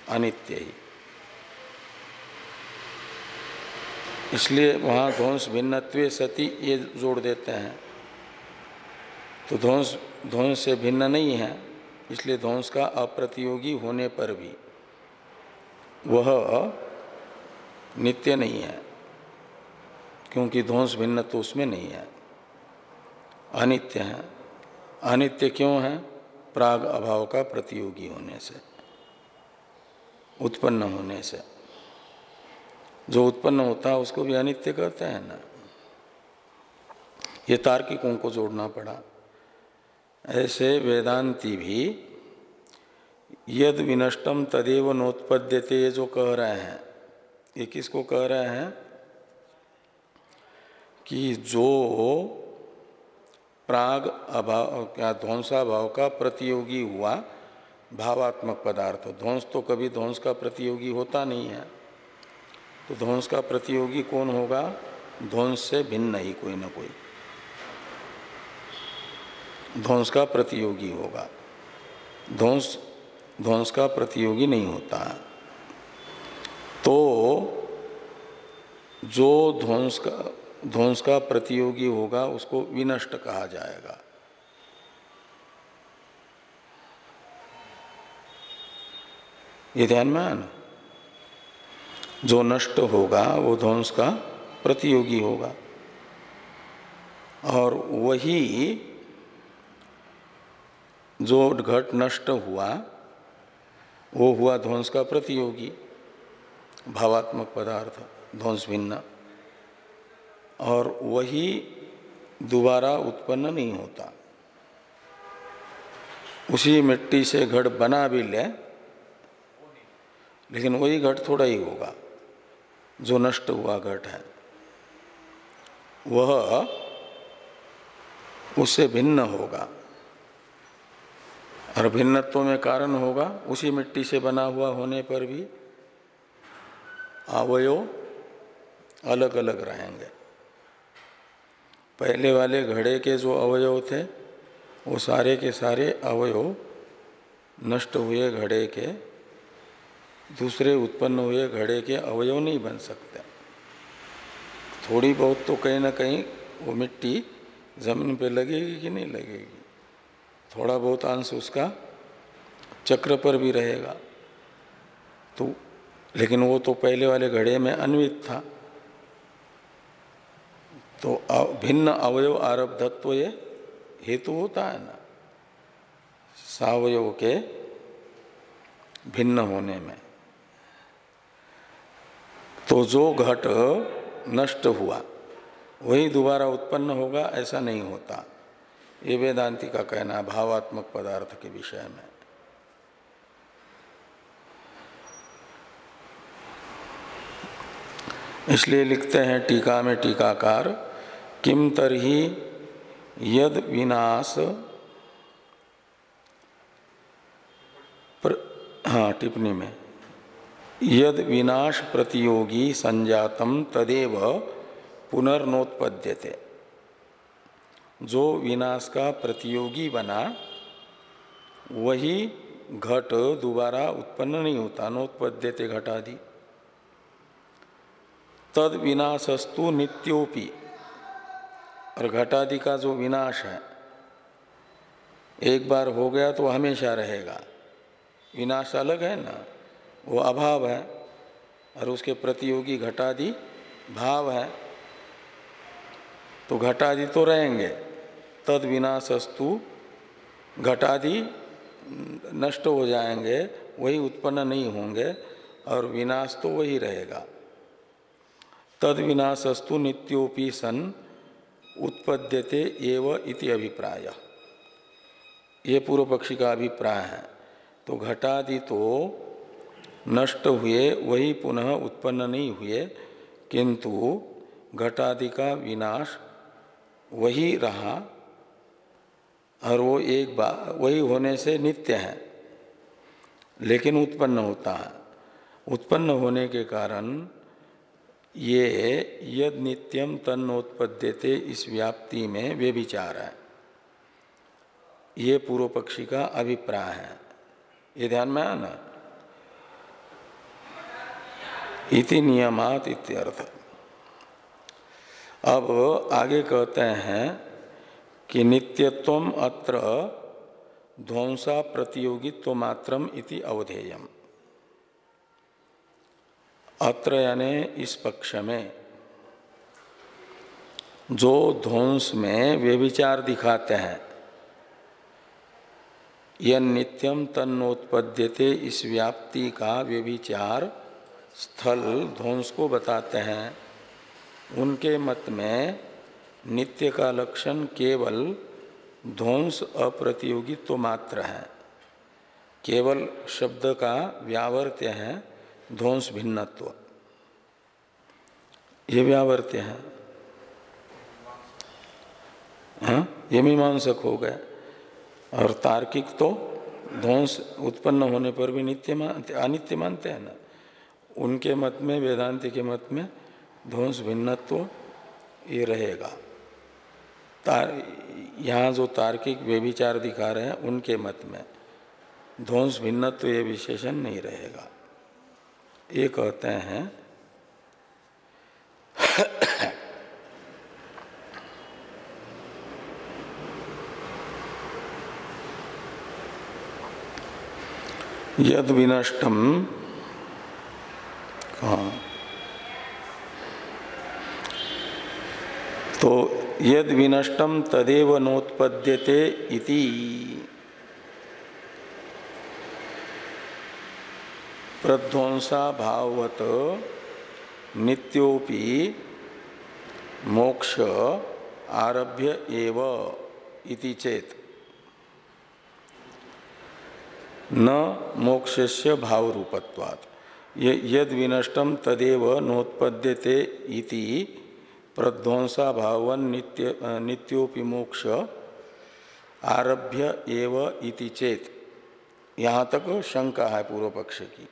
अनित्य ही। इसलिए वहाँ ध्वंस भिन्नत्व सती ये जोड़ देते हैं। तो ध्वंस ध्वंस से भिन्न नहीं है, इसलिए ध्वंस का अप्रतियोगी होने पर भी वह नित्य नहीं है, क्योंकि ध्वंस भिन्न तो उसमें नहीं है। अनित्य है। अनित्य क्यों है? प्राग अभाव का प्रतियोगी होने से, उत्पन्न होने से। जो उत्पन्न होता है, उसको भी अनित्य कहते हैं ना। ये तार्किकों को जोड़ना पड़ा। ऐसे वेदांती भी यद विनष्टम तदेव नोत्पद्यते ये जो कह रहे हैं। ये किसको कह रहे हैं? कि जो प्राग अभाव क्या ध्वंसाभाव का प्रतियोगी हुआ? भावात्मक पदार्थ। ध्वंस तो कभी ध्वंस का प्रतियोगी होता नहीं है। तो ध्वंस का प्रतियोगी कौन होगा? ध्वंस से भिन्न ही कोई ना कोई। ध्वंस का प्रतियोगी होगा। ध्वंस ध्वंस का प्रतियोगी नहीं होता। है तो जो ध्वंस का ध्वंस का प्रतियोगी होगा, उसको विनष्ट कहा जाएगा। ये ध्यान में जो नष्ट होगा, वो ध्वंस का प्रतियोगी होगा। और वही जो घट नष्ट हुआ, वो हुआ ध्वंस का प्रतियोगी, भावात्मक पदार्थ, ध्वंस भिन्न और वही दोबारा उत्पन्न नहीं होता। उसी मिट्टी से घट बना भी ले, लेकिन वही घट थोड़ा ही होगा, जो नष्ट हुआ घट है। वह उससे भिन्न होगा और भिन्नत्व में कारण होगा, उसी मिट्टी से बना हुआ होने पर भी। अवयव अलग अलग रहेंगे। पहले वाले घड़े के जो अवयव थे, वो सारे के सारे अवयव नष्ट हुए घड़े के, दूसरे उत्पन्न हुए घड़े के अवयव नहीं बन सकते। थोड़ी बहुत तो कहीं ना कहीं वो मिट्टी ज़मीन पे लगेगी कि नहीं लगेगी। थोड़ा बहुत अंश उसका चक्र पर भी रहेगा। तो लेकिन वो तो पहले वाले घड़े में अन्वित था। तो भिन्न अवयव आरब्धत्व ये हेतु होता है ना। सावयव के भिन्न होने में। तो जो घट नष्ट हुआ, वही दोबारा उत्पन्न होगा, ऐसा नहीं होता। ये वेदांति का कहना है, भावात्मक पदार्थ के विषय में। इसलिए लिखते हैं, टीका में टीकाकार किम तरही यद विनाश? हाँ टिप्पणी में। यद विनाश प्रतियोगी संजातम तदेव पुनर्नोत्पद्यते। जो विनाश का प्रतियोगी बना, वही घट दोबारा उत्पन्न नहीं होता, नोत्पद्यते घटादि। तद विनाशस्तु नित्योपि। और घटादि का जो विनाश है, एक बार हो गया तो हमेशा रहेगा। विनाश अलग है ना? वो अभाव है और उसके प्रतियोगी घटादि भाव है। तो घटादि तो रहेंगे। तद विनाशस्तु घटादि नष्ट हो जाएँगे, वही उत्पन्न नहीं होंगे और विनाश तो वही रहेगा। तद विनाशस्तु नित्योपि सन उत्पद्यते एव इति अभिप्राय। ये पूर्व पक्षी का अभिप्राय है। तो घटादि तो नष्ट हुए, वही पुनः उत्पन्न नहीं हुए, किंतु घटादि का विनाश वही रहा, और वो एक बार वही होने से नित्य है, लेकिन उत्पन्न होता है। उत्पन्न होने के कारण ये यद नित्यम तन्नोत्पद्यते इस व्याप्ति में वे विचार है। ये पूर्व पक्षी का अभिप्राय है। ये ध्यान में आया ना? इति नियमात इत्यर्थ। अब आगे कहते हैं कि नित्यत्व अत्र ध्वंसा प्रतियोगित्व मात्रम इति अवधेयम। अत्र यानी इस पक्ष में। जो ध्वंस में वे विचार दिखाते हैं, यह नित्यम तन्नोत्पद्यते इस व्याप्ति का वे विचार स्थल ध्वंस को बताते हैं। उनके मत में नित्य का लक्षण केवल ध्वंस अप्रतियोगित्व मात्र है। केवल शब्द का व्यावर्त्य है ध्वंस भिन्नत्व। ये व्यावर्त्य है। हाँ ये मीमांसक हो गए। और तार्किक तो ध्वंस उत्पन्न होने पर भी नित्य मानते अनित्य मानते हैं ना। उनके मत में, वेदांति के मत में ध्वंस भिन्नत्व ये रहेगा। तार, यहाँ जो तार्किक व्यभिचार दिखा रहे हैं, उनके मत में ध्वंस भिन्नत्व ये विशेषण नहीं रहेगा। ये कहते हैं यद विनष्टम कहा तो यद विनष्टम तदेव नोत्पद्यते इति। प्रध्वंसा भाववत नित्योपि मोक्ष आरभ्य एव इति चेत। न मोक्षस्य भाव रूपत्वात् यद विनष्टम तदेव नोत्पद्यते इति प्रध्वंसा भावन नित्य नित्योपि मोक्ष आरभ्य एव इति चेत। यहाँ तक शंका है पूर्व पक्ष की।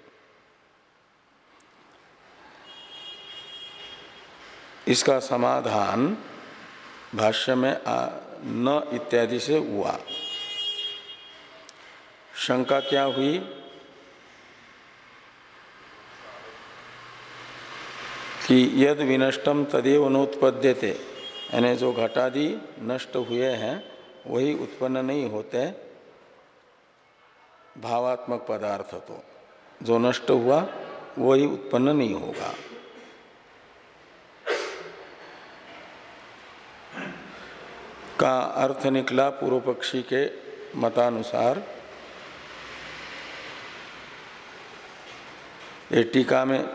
इसका समाधान भाष्य में आ, न इत्यादि से हुआ। शंका क्या हुई? कि यद विनष्टम तदेव नोत्पद्यते। यानी जो घटादि नष्ट हुए हैं वही उत्पन्न नहीं होते भावात्मक पदार्थ तो। जो नष्ट हुआ वही उत्पन्न नहीं होगा। का अर्थ निकला पूर्व पक्षी के मतानुसार। ये टीका में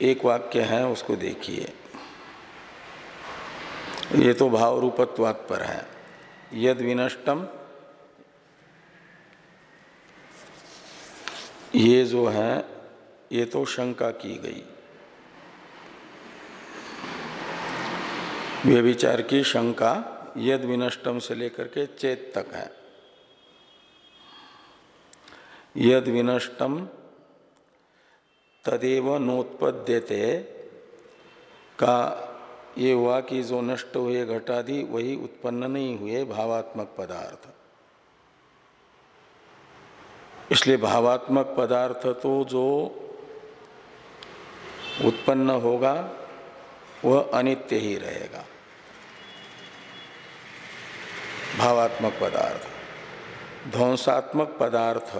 एक वाक्य है, उसको देखिए। ये तो भाव रूपत्वात् पर है। यद विनष्टम ये जो है, ये तो शंका की गई। व्यभिचार की शंका यद विनष्टम से लेकर के चेत तक है। यद विनष्टम तदेव नोत्पद्यते का ये हुआ कि जो नष्ट हुए घटादि वही उत्पन्न नहीं हुए भावात्मक पदार्थ। इसलिए भावात्मक पदार्थ तो जो उत्पन्न होगा, वह अनित्य ही रहेगा। भावात्मक पदार्थ। ध्वंसात्मक पदार्थ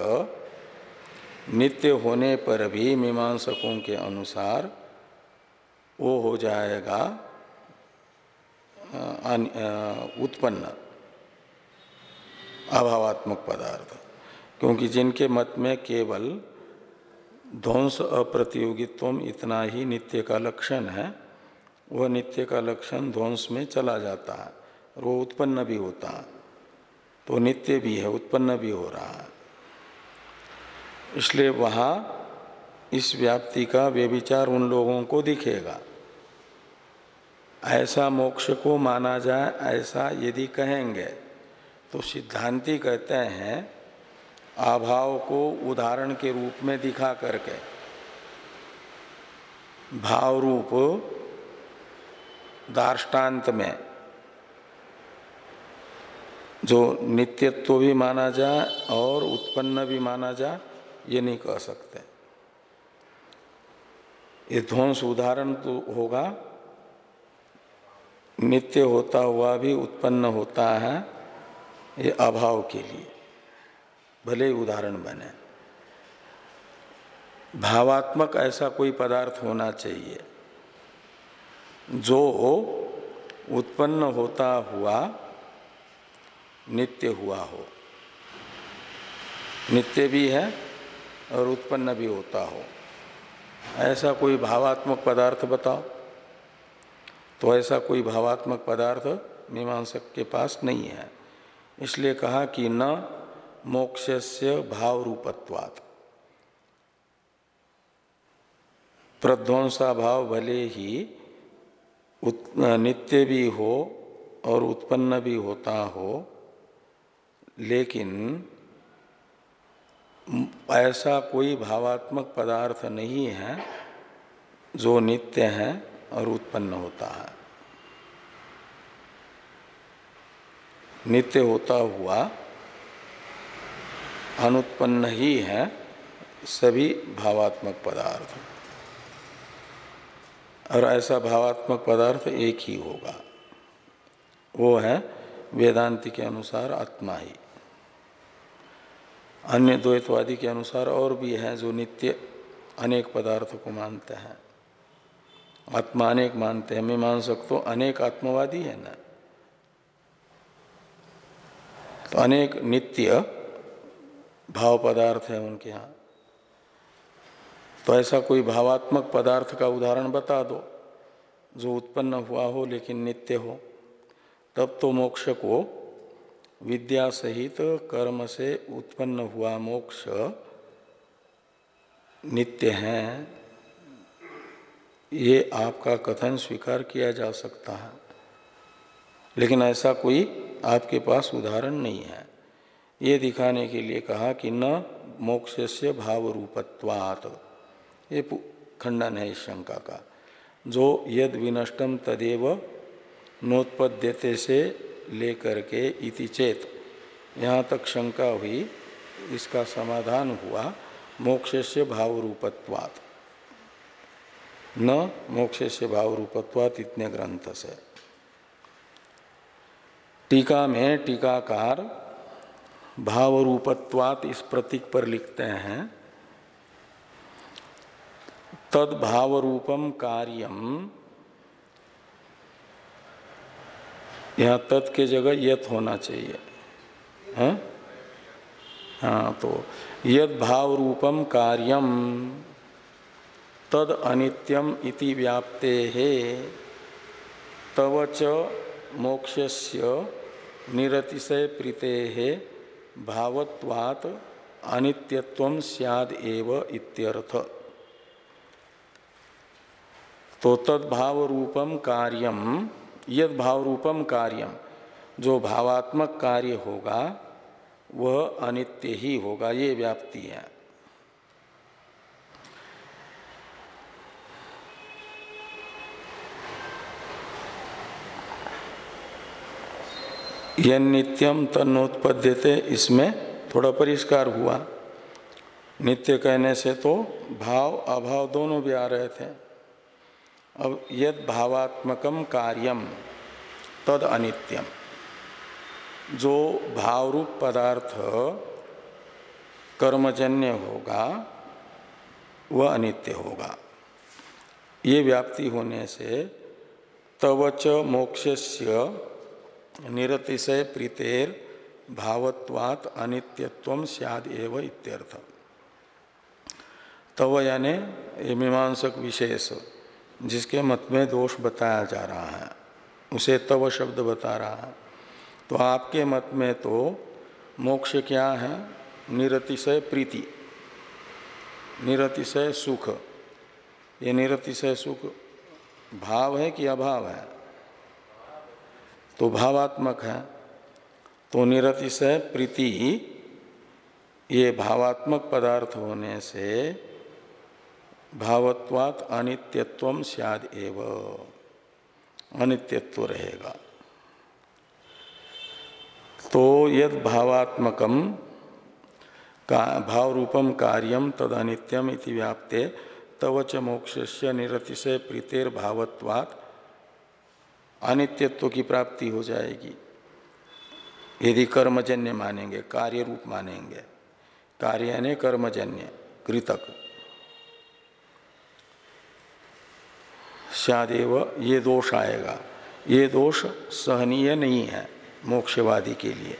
नित्य होने पर भी मीमांसकों के अनुसार वो हो जाएगा उत्पन्न, अभावात्मक पदार्थ। क्योंकि जिनके मत में केवल ध्वंस अप्रतियोगित्व इतना ही नित्य का लक्षण है, वह नित्य का लक्षण ध्वंस में चला जाता है। और वो उत्पन्न भी होता तो नित्य भी है, उत्पन्न भी हो रहा। है इसलिए वहाँ इस व्याप्ति का व्यभिचार उन लोगों को दिखेगा। ऐसा मोक्ष को माना जाए, ऐसा यदि कहेंगे तो सिद्धांति कहते हैं, अभाव को उदाहरण के रूप में दिखा करके। भाव रूप दार्ष्टान्त में जो नित्यत्व भी माना जाए और उत्पन्न भी माना जाए ये नहीं कह सकते। ये ध्वंस उदाहरण तो होगा। नित्य होता हुआ भी उत्पन्न होता है, ये अभाव के लिए। भले ही उदाहरण बने। भावात्मक ऐसा कोई पदार्थ होना चाहिए, जो उत्पन्न होता हुआ नित्य हुआ हो। नित्य भी है और उत्पन्न भी होता हो। ऐसा कोई भावात्मक पदार्थ बताओ। तो ऐसा कोई भावात्मक पदार्थ मीमांसक के पास नहीं है। इसलिए कहा कि न मोक्षस्य भाव रूपत्वात् प्रध्वंसा भाव भले ही नित्य भी हो और उत्पन्न भी होता हो लेकिन ऐसा कोई भावात्मक पदार्थ नहीं है जो नित्य है और उत्पन्न होता है। नित्य होता हुआ अनुत्पन्न ही है सभी भावात्मक पदार्थ। और ऐसा भावात्मक पदार्थ एक ही होगा। वो है वेदांति के अनुसार आत्मा ही। अन्य द्वैतवादी के अनुसार और भी है जो नित्य अनेक पदार्थों को मानते हैं। आत्मा अनेक मानते हैं मीमांसक तो अनेक आत्मवादी है ना? तो अनेक नित्य भाव पदार्थ है उनके यहाँ। तो ऐसा कोई भावात्मक पदार्थ का उदाहरण बता दो, जो उत्पन्न हुआ हो लेकिन नित्य हो। तब तो मोक्ष को विद्या सहित कर्म से उत्पन्न हुआ मोक्ष नित्य है। ये आपका कथन स्वीकार किया जा सकता है। लेकिन ऐसा कोई आपके पास उदाहरण नहीं है। ये दिखाने के लिए कहा कि न मोक्ष से भाव रूपत्वात ये खंडन है इस शंका का। जो यद विनष्टम तदेव नोत्पद्यते से लेकर के इति चेत। यहाँ तक शंका हुई, इसका समाधान हुआ मोक्ष से भाव रूपत्वात न मोक्ष से भाव रूपत्वात इतने ग्रंथ से। टीका में टीकाकार भाव रूपत्वात इस प्रतीक पर लिखते हैं तद भाव रूपम कार्यम यहाँ तत् के जगह यथ होना चाहिए है हाँ? तो यद भाव रूपम कार्यम, तद अनित्यम इति व्याप्ते है, तव च मोक्षस्य निरतिशय प्रीते है, भावत्वात् अनित्यत्व सियाद एव इत्यर्थ तो तद्भाव रूपम कार्यम यद भाव रूपम कार्यम जो भावात्मक कार्य होगा, वह अनित्य ही होगा, ये व्याप्ति है। यह नित्यम तन्नोत्पद्यते, इसमें थोड़ा परिष्कार हुआ। नित्य कहने से तो भाव, अभाव दोनों भी आ रहे थे। अब यद भावात्मकम कार्यम तद अनित्यम जो भाव रूप पदार्थ कर्मजन्य होगा, वह अनित्य होगा। ये व्याप्ति होने से तवच मोक्षस्य निरतिशय प्रीतेर भावत्वात अनित्यत्व सियाद एव इत्यर्थ। तव यानी मीमांसक विशेष जिसके मत में दोष बताया जा रहा है, उसे तव शब्द बता रहा है। तो आपके मत में तो मोक्ष क्या है? निरतिशय प्रीति, निरतिशय सुख। ये निरतिशय सुख भाव है कि अभाव है? तो भावात्मक है। तो निरतिशय प्रीति, ये भावात्मक पदार्थ होने से भावत्वात अनित्यत्व सियाद एव। अनित्यत्व रहेगा। तो यद भावात्मकम का भाव रूपम कार्यम तद अनित्यम इति व्याप्ते, तव च मोक्ष से निरतिशय प्रीतेर भावत्वात् अनित्यत्व की प्राप्ति हो जाएगी। यदि कर्मजन्य मानेंगे कार्य रूप मानेंगे कार्य यानी कर्मजन्य, कृतक। शादेव ये दोष आएगा। ये दोष सहनीय नहीं है मोक्षवादी के लिए।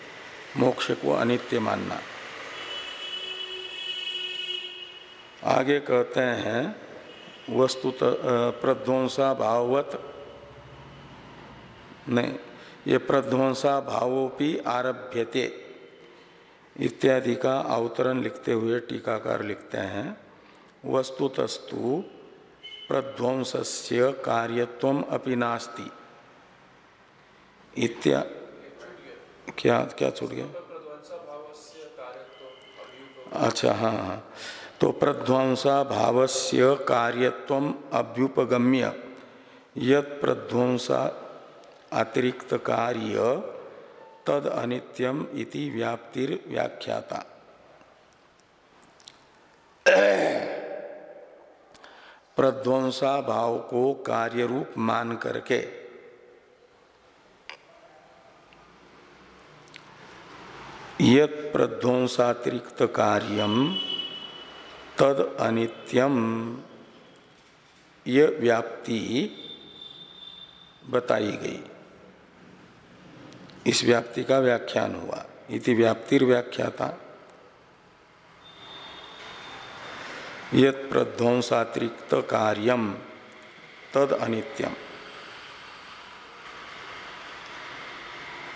मोक्ष को अनित्य मानना। आगे कहते हैं वस्तु प्रध्वंसा भाववत नहीं, ये प्रध्वंसा भावोपि आरभ्यते। इत्यादि का अवतरण लिखते हुए टीकाकार लिखते हैं, वस्तुतस्तु प्रध्वंसस्य कार्यत्व अपि नास्ति। इत्या क्या क्या छूट गया? अच्छा हाँ हाँ। तो प्रध्वंसा भावस्य कार्यत्व अभ्युपगम्य। यद प्रध्वंसा अतिरिक्त कार्य तद अनित्यम इति व्याप्तिर व्याख्याता प्रध्वंसा भाव को कार्य रूप मान करके। यत प्रध्वंसातिरिक्त कार्यम तद अनित्यम ये व्याप्ति बताई गई। इस व्याप्ति का व्याख्यान हुआ। इति व्याप्तिर व्याख्याता यत प्रध्वंसातिरिक्त कार्यम तद अनित्यम।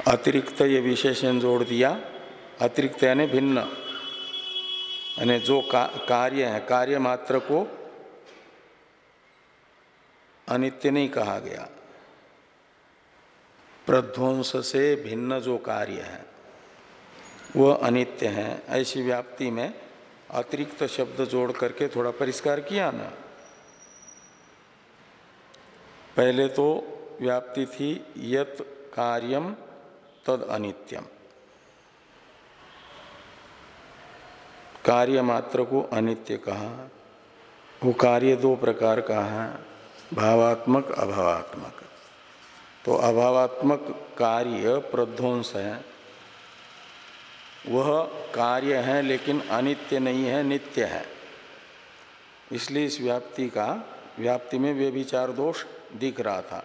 अतिरिक्त ये विशेषण जोड़ दिया अतिरिक्त यानी भिन्न। यानी जो का, कार्य है कार्य मात्र को अनित्य नहीं कहा गया। प्रध्वंस से भिन्न जो कार्य है वह अनित्य है ऐसी व्याप्ति में अतिरिक्त शब्द जोड़ करके थोड़ा परिष्कार किया ना। पहले तो व्याप्ति थी यत कार्यम तद अनित्यम। कार्य मात्र को अनित्य कहा। वो कार्य दो प्रकार का है, भावात्मक, अभावात्मक। तो अभावात्मक कार्य प्रध्वंस है वह कार्य है, लेकिन अनित्य नहीं है, नित्य है। इसलिए इस व्याप्ति का, व्याप्ति में वे विचार दोष दिख रहा था।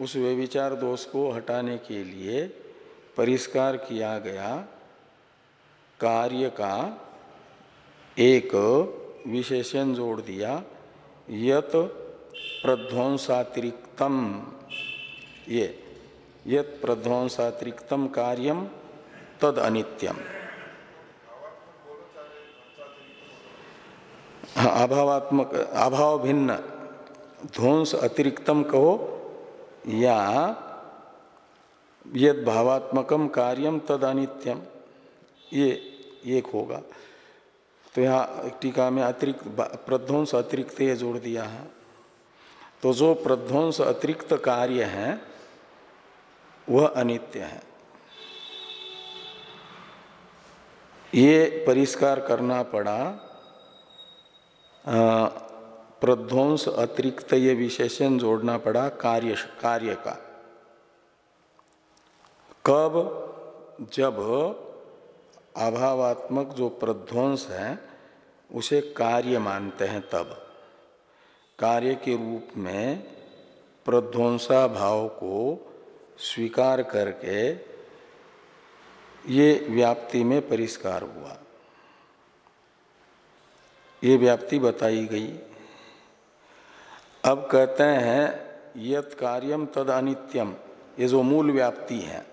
उस व्यविचार दोष को हटाने के लिए परिष्कार किया गया कार्य का एक विशेषण जोड़ दिया, यत प्रध्वंसातिरिक्तम। ये, यत प्रध्वंसातिरिक्तम कार्यम तद अनित्यम। हाँ अभावात्मक, अभाव भिन्न। ध्वंस अतिरिक्तम कहो या यद भावात्मकम कार्यम तद अनित्यम ये, एक होगा। तो यहाँ टीका में अतिरिक्त प्रध्वंस अतिरिक्त ये जोड़ दिया है। तो जो प्रध्वंस अतिरिक्त कार्य है, वह अनित्य है। ये परिष्कार करना पड़ा। प्रध्वंस अतिरिक्त ये विशेषण जोड़ना पड़ा कार्य कार्य का। कब, जब अभावात्मक जो प्रध्वंस है, उसे कार्य मानते हैं तब। कार्य के रूप में प्रध्वंसा भाव को स्वीकार करके ये व्याप्ति में परिष्कार हुआ। ये व्याप्ति बताई गई। अब कहते हैं, यत कार्यम तद अनित्यम। ये जो मूल व्याप्ति है,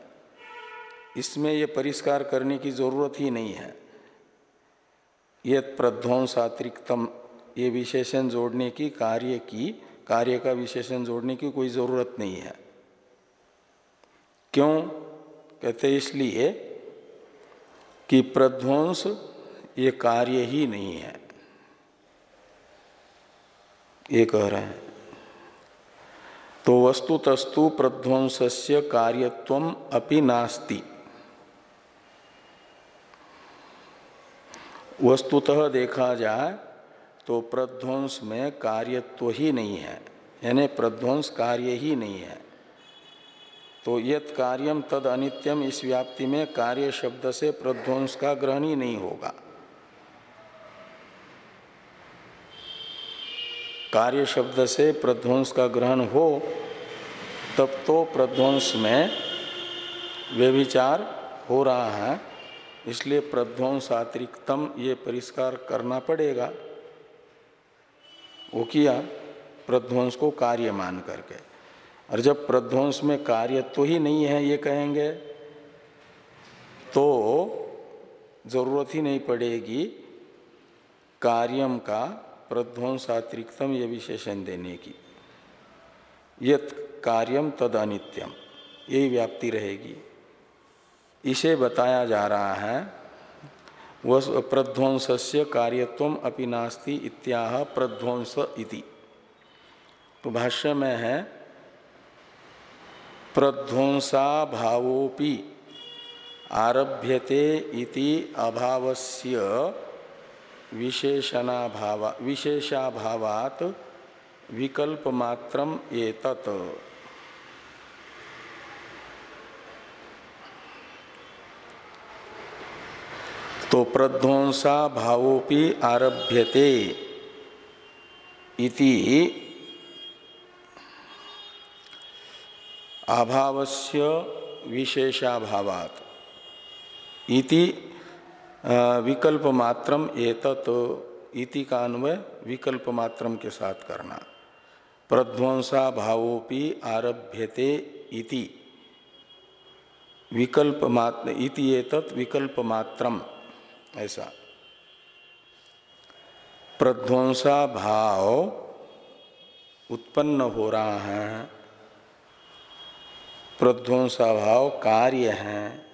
इसमें ये परिष्कार करने की ज़रूरत ही नहीं है। यत प्रध्वंसातिरिक्तम, ये विशेषण जोड़ने की कार्य की, कार्य का विशेषण जोड़ने की कोई ज़रूरत नहीं है। क्यों? कहते इसलिए कि प्रध्वंस ये कार्य ही नहीं है। ये कह रहे हैं। तो वस्तु तस्तु प्रध्वंस कार्यत्व अपि नास्ति। वस्तुतः देखा जाए तो प्रध्वंस में कार्यत्व ही नहीं है। यानी प्रध्वंस कार्य ही नहीं है। तो यत कार्यम तद अनित्यम इस व्याप्ति में कार्य शब्द से प्रध्वंस का ग्रहण ही नहीं होगा। कार्य शब्द से प्रध्वंस का ग्रहण हो, तब तो प्रध्वंस में व्यभिचार हो रहा है, इसलिए प्रध्वंस अतिरिक्तम ये परिष्कार करना पड़ेगा। वो किया, प्रध्वंस को कार्य मान करके। और जब प्रध्वंस में कार्य तो ही नहीं है, ये कहेंगे तो ज़रूरत ही नहीं पड़ेगी कार्यम का प्रध्वंस अतिरिक्तम ये विशेषण देने की। यत कार्यम तद अनित्यम, यही व्याप्ति रहेगी। इसे बताया जा रहा है वह प्रध्वंस से कार्यत्व अपि नास्ति इत्याह प्रध्वंस इति। तो भाष्य में है प्रध्वंसा भावोपि आरभ्यते इति अभावस्य विशेषणाभाव, विशेषाभावात विकल्प मात्रम एतत। तो प्रध्वंसा भावोपि आरभ्यते इति अभावस्य विशेषाभावात। इति विकल्प मात्रम एतत, इति का अन्वय विकल्प मात्रम के साथ करना। प्रध्वंसा भावोपि आरभ्यते इति। विकल्प मात्र इति एतत विकल्प मात्रम ऐसा। प्रध्वंसा भाव उत्पन्न हो रहा है। प्रध्वंसाभाव कार्य है।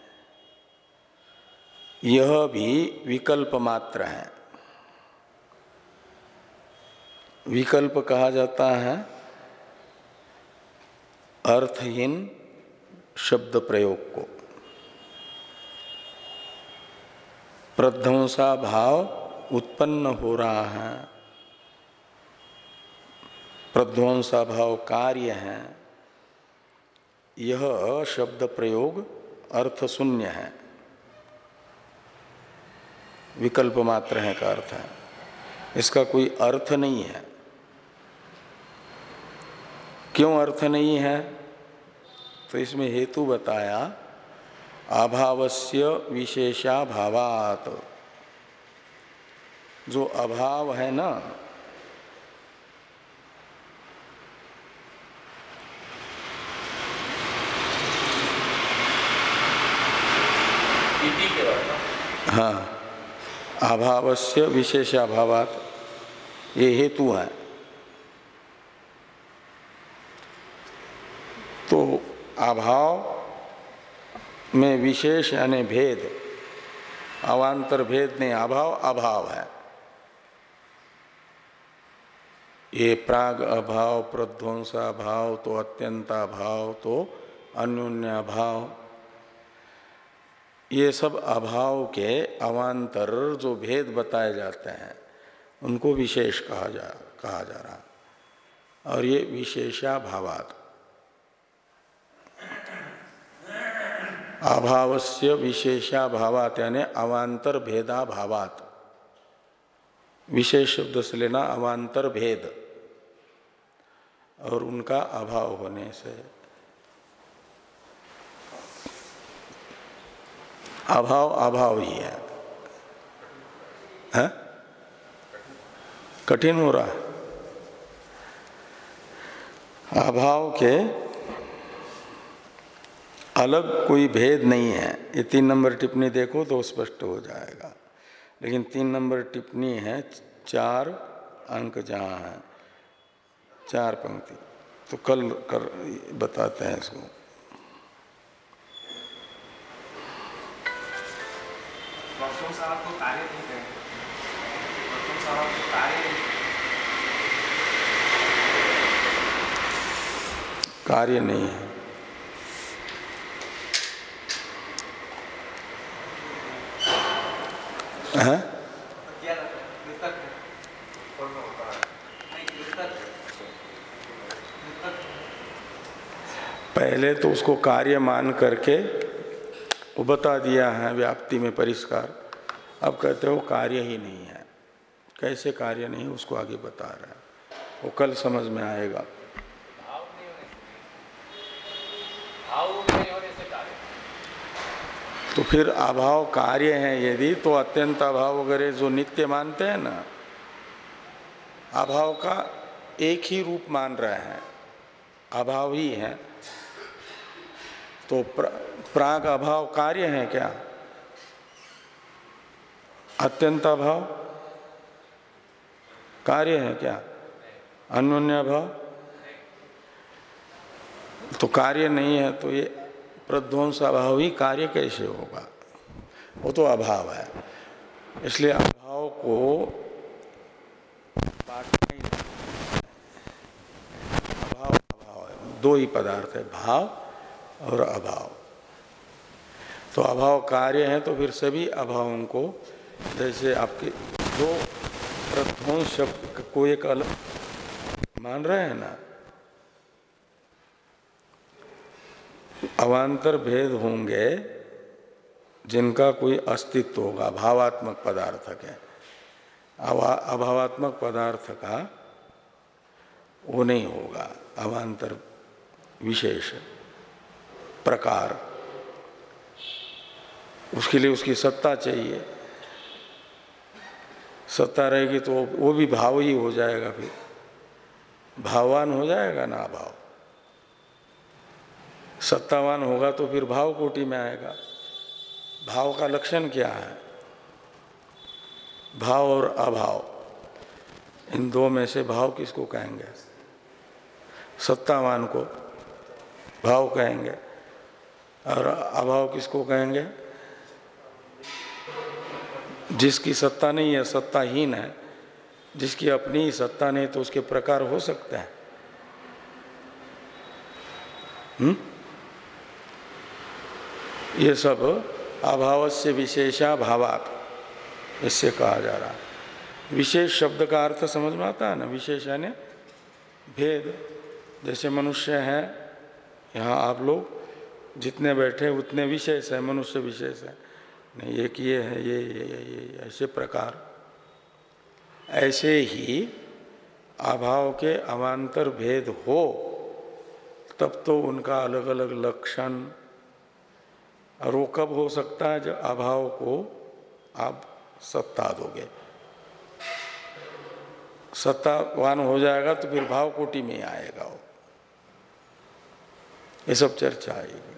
यह भी विकल्प मात्र है। विकल्प कहा जाता है, अर्थहीन शब्द प्रयोग को। प्रध्वंसा भाव उत्पन्न हो रहा है। प्रध्वंसा भाव कार्य है। यह शब्द प्रयोग अर्थ शून्य है। विकल्प मात्र है का अर्थ है। इसका कोई अर्थ नहीं है। क्यों अर्थ नहीं है? तो इसमें हेतु बताया, अभावस्य विशेषाभावात। जो अभाव है ना हाँ अभावस्य विशेषाभावात ये हेतु है। तो अभाव में विशेष यानी भेद, अवान्तर भेद नहीं, अभाव अभाव है। ये प्राग अभाव, प्रध्वंसा भाव तो अत्यंता भाव तो अन्योन्या भाव ये सब अभाव के अवान्तर जो भेद बताए जाते हैं, उनको विशेष कहा जा कहा जा रहा। और ये विशेषा भावात से विशेषा भावात यानी अवान्तर भेदा भावात विशेष शब्द से लेना अवान्तर भेद। और उनका अभाव होने से अभाव अभाव ही है? कठिन हो रहा। है अभाव के अलग कोई भेद नहीं है। ये तीन नंबर टिप्पणी देखो तो स्पष्ट हो जाएगा। लेकिन तीन नंबर टिप्पणी है, चार अंक जहाँ है, चार पंक्ति। तो कल कर, बताते हैं इसको। साहब को कार्य नहीं कहें साहब को कार्य कार्य नहीं है। है? पहले तो उसको कार्य मान करके वो बता दिया है व्याप्ति में परिष्कार। अब कहते हो कार्य ही नहीं है। कैसे कार्य नहीं उसको आगे बता रहा है। वो कल समझ में आएगा। तो फिर अभाव कार्य है यदि तो अत्यंत अभाव वगैरह जो नित्य मानते हैं ना अभाव का एक ही रूप मान रहे हैं। अभाव ही है। तो प्र, प्राग अभाव कार्य है क्या? अत्यंत अभाव? कार्य है क्या? अन्योन्य अभाव? तो कार्य नहीं है तो ये प्रध्वंस अभाव ही कार्य कैसे होगा? वो तो अभाव है। इसलिए अभाव को अभाव अभाव है। दो ही पदार्थ है, भाव और अभाव। तो अभाव कार्य है तो फिर सभी अभावों को जैसे आपके दो प्रध्वंस शब्द को एक अलग मान रहे हैं ना? अवान्तर भेद होंगे जिनका कोई अस्तित्व होगा, भावात्मक पदार्थ के। अभावात्मक पदार्थ का वो नहीं होगा, अवान्तर विशेष प्रकार। उसके लिए उसकी सत्ता चाहिए। सत्ता रहेगी तो वो भी भाव ही हो जाएगा फिर। भाववान हो जाएगा ना भाव। सत्तावान होगा तो फिर भाव कोटि में आएगा। भाव का लक्षण क्या है? भाव और अभाव। इन दो में से भाव किसको कहेंगे? सत्तावान को भाव कहेंगे। और अभाव किसको कहेंगे? जिसकी सत्ता नहीं है, सत्ताहीन है। जिसकी अपनी सत्ता नहीं तो उसके प्रकार हो सकते हैं। हुँ? ये सब अभाव से विशेषा भावात, इससे कहा जा रहा। है विशेष शब्द का अर्थ समझ में आता है ना? विशेष यानी भेद। जैसे मनुष्य है, यहाँ आप लोग जितने बैठे उतने विशेष है, मनुष्य विशेष है। नहीं एक ये है ये ये ये, ये ऐसे प्रकार। ऐसे ही अभाव के अवान्तर भेद हो तब तो उनका अलग अलग लक्षण और वो कब हो सकता है जब अभाव को आप सत्ता दोगे। सत्तावान हो जाएगा तो फिर भाव कोटि में आएगा वो। ये सब चर्चा आएगी।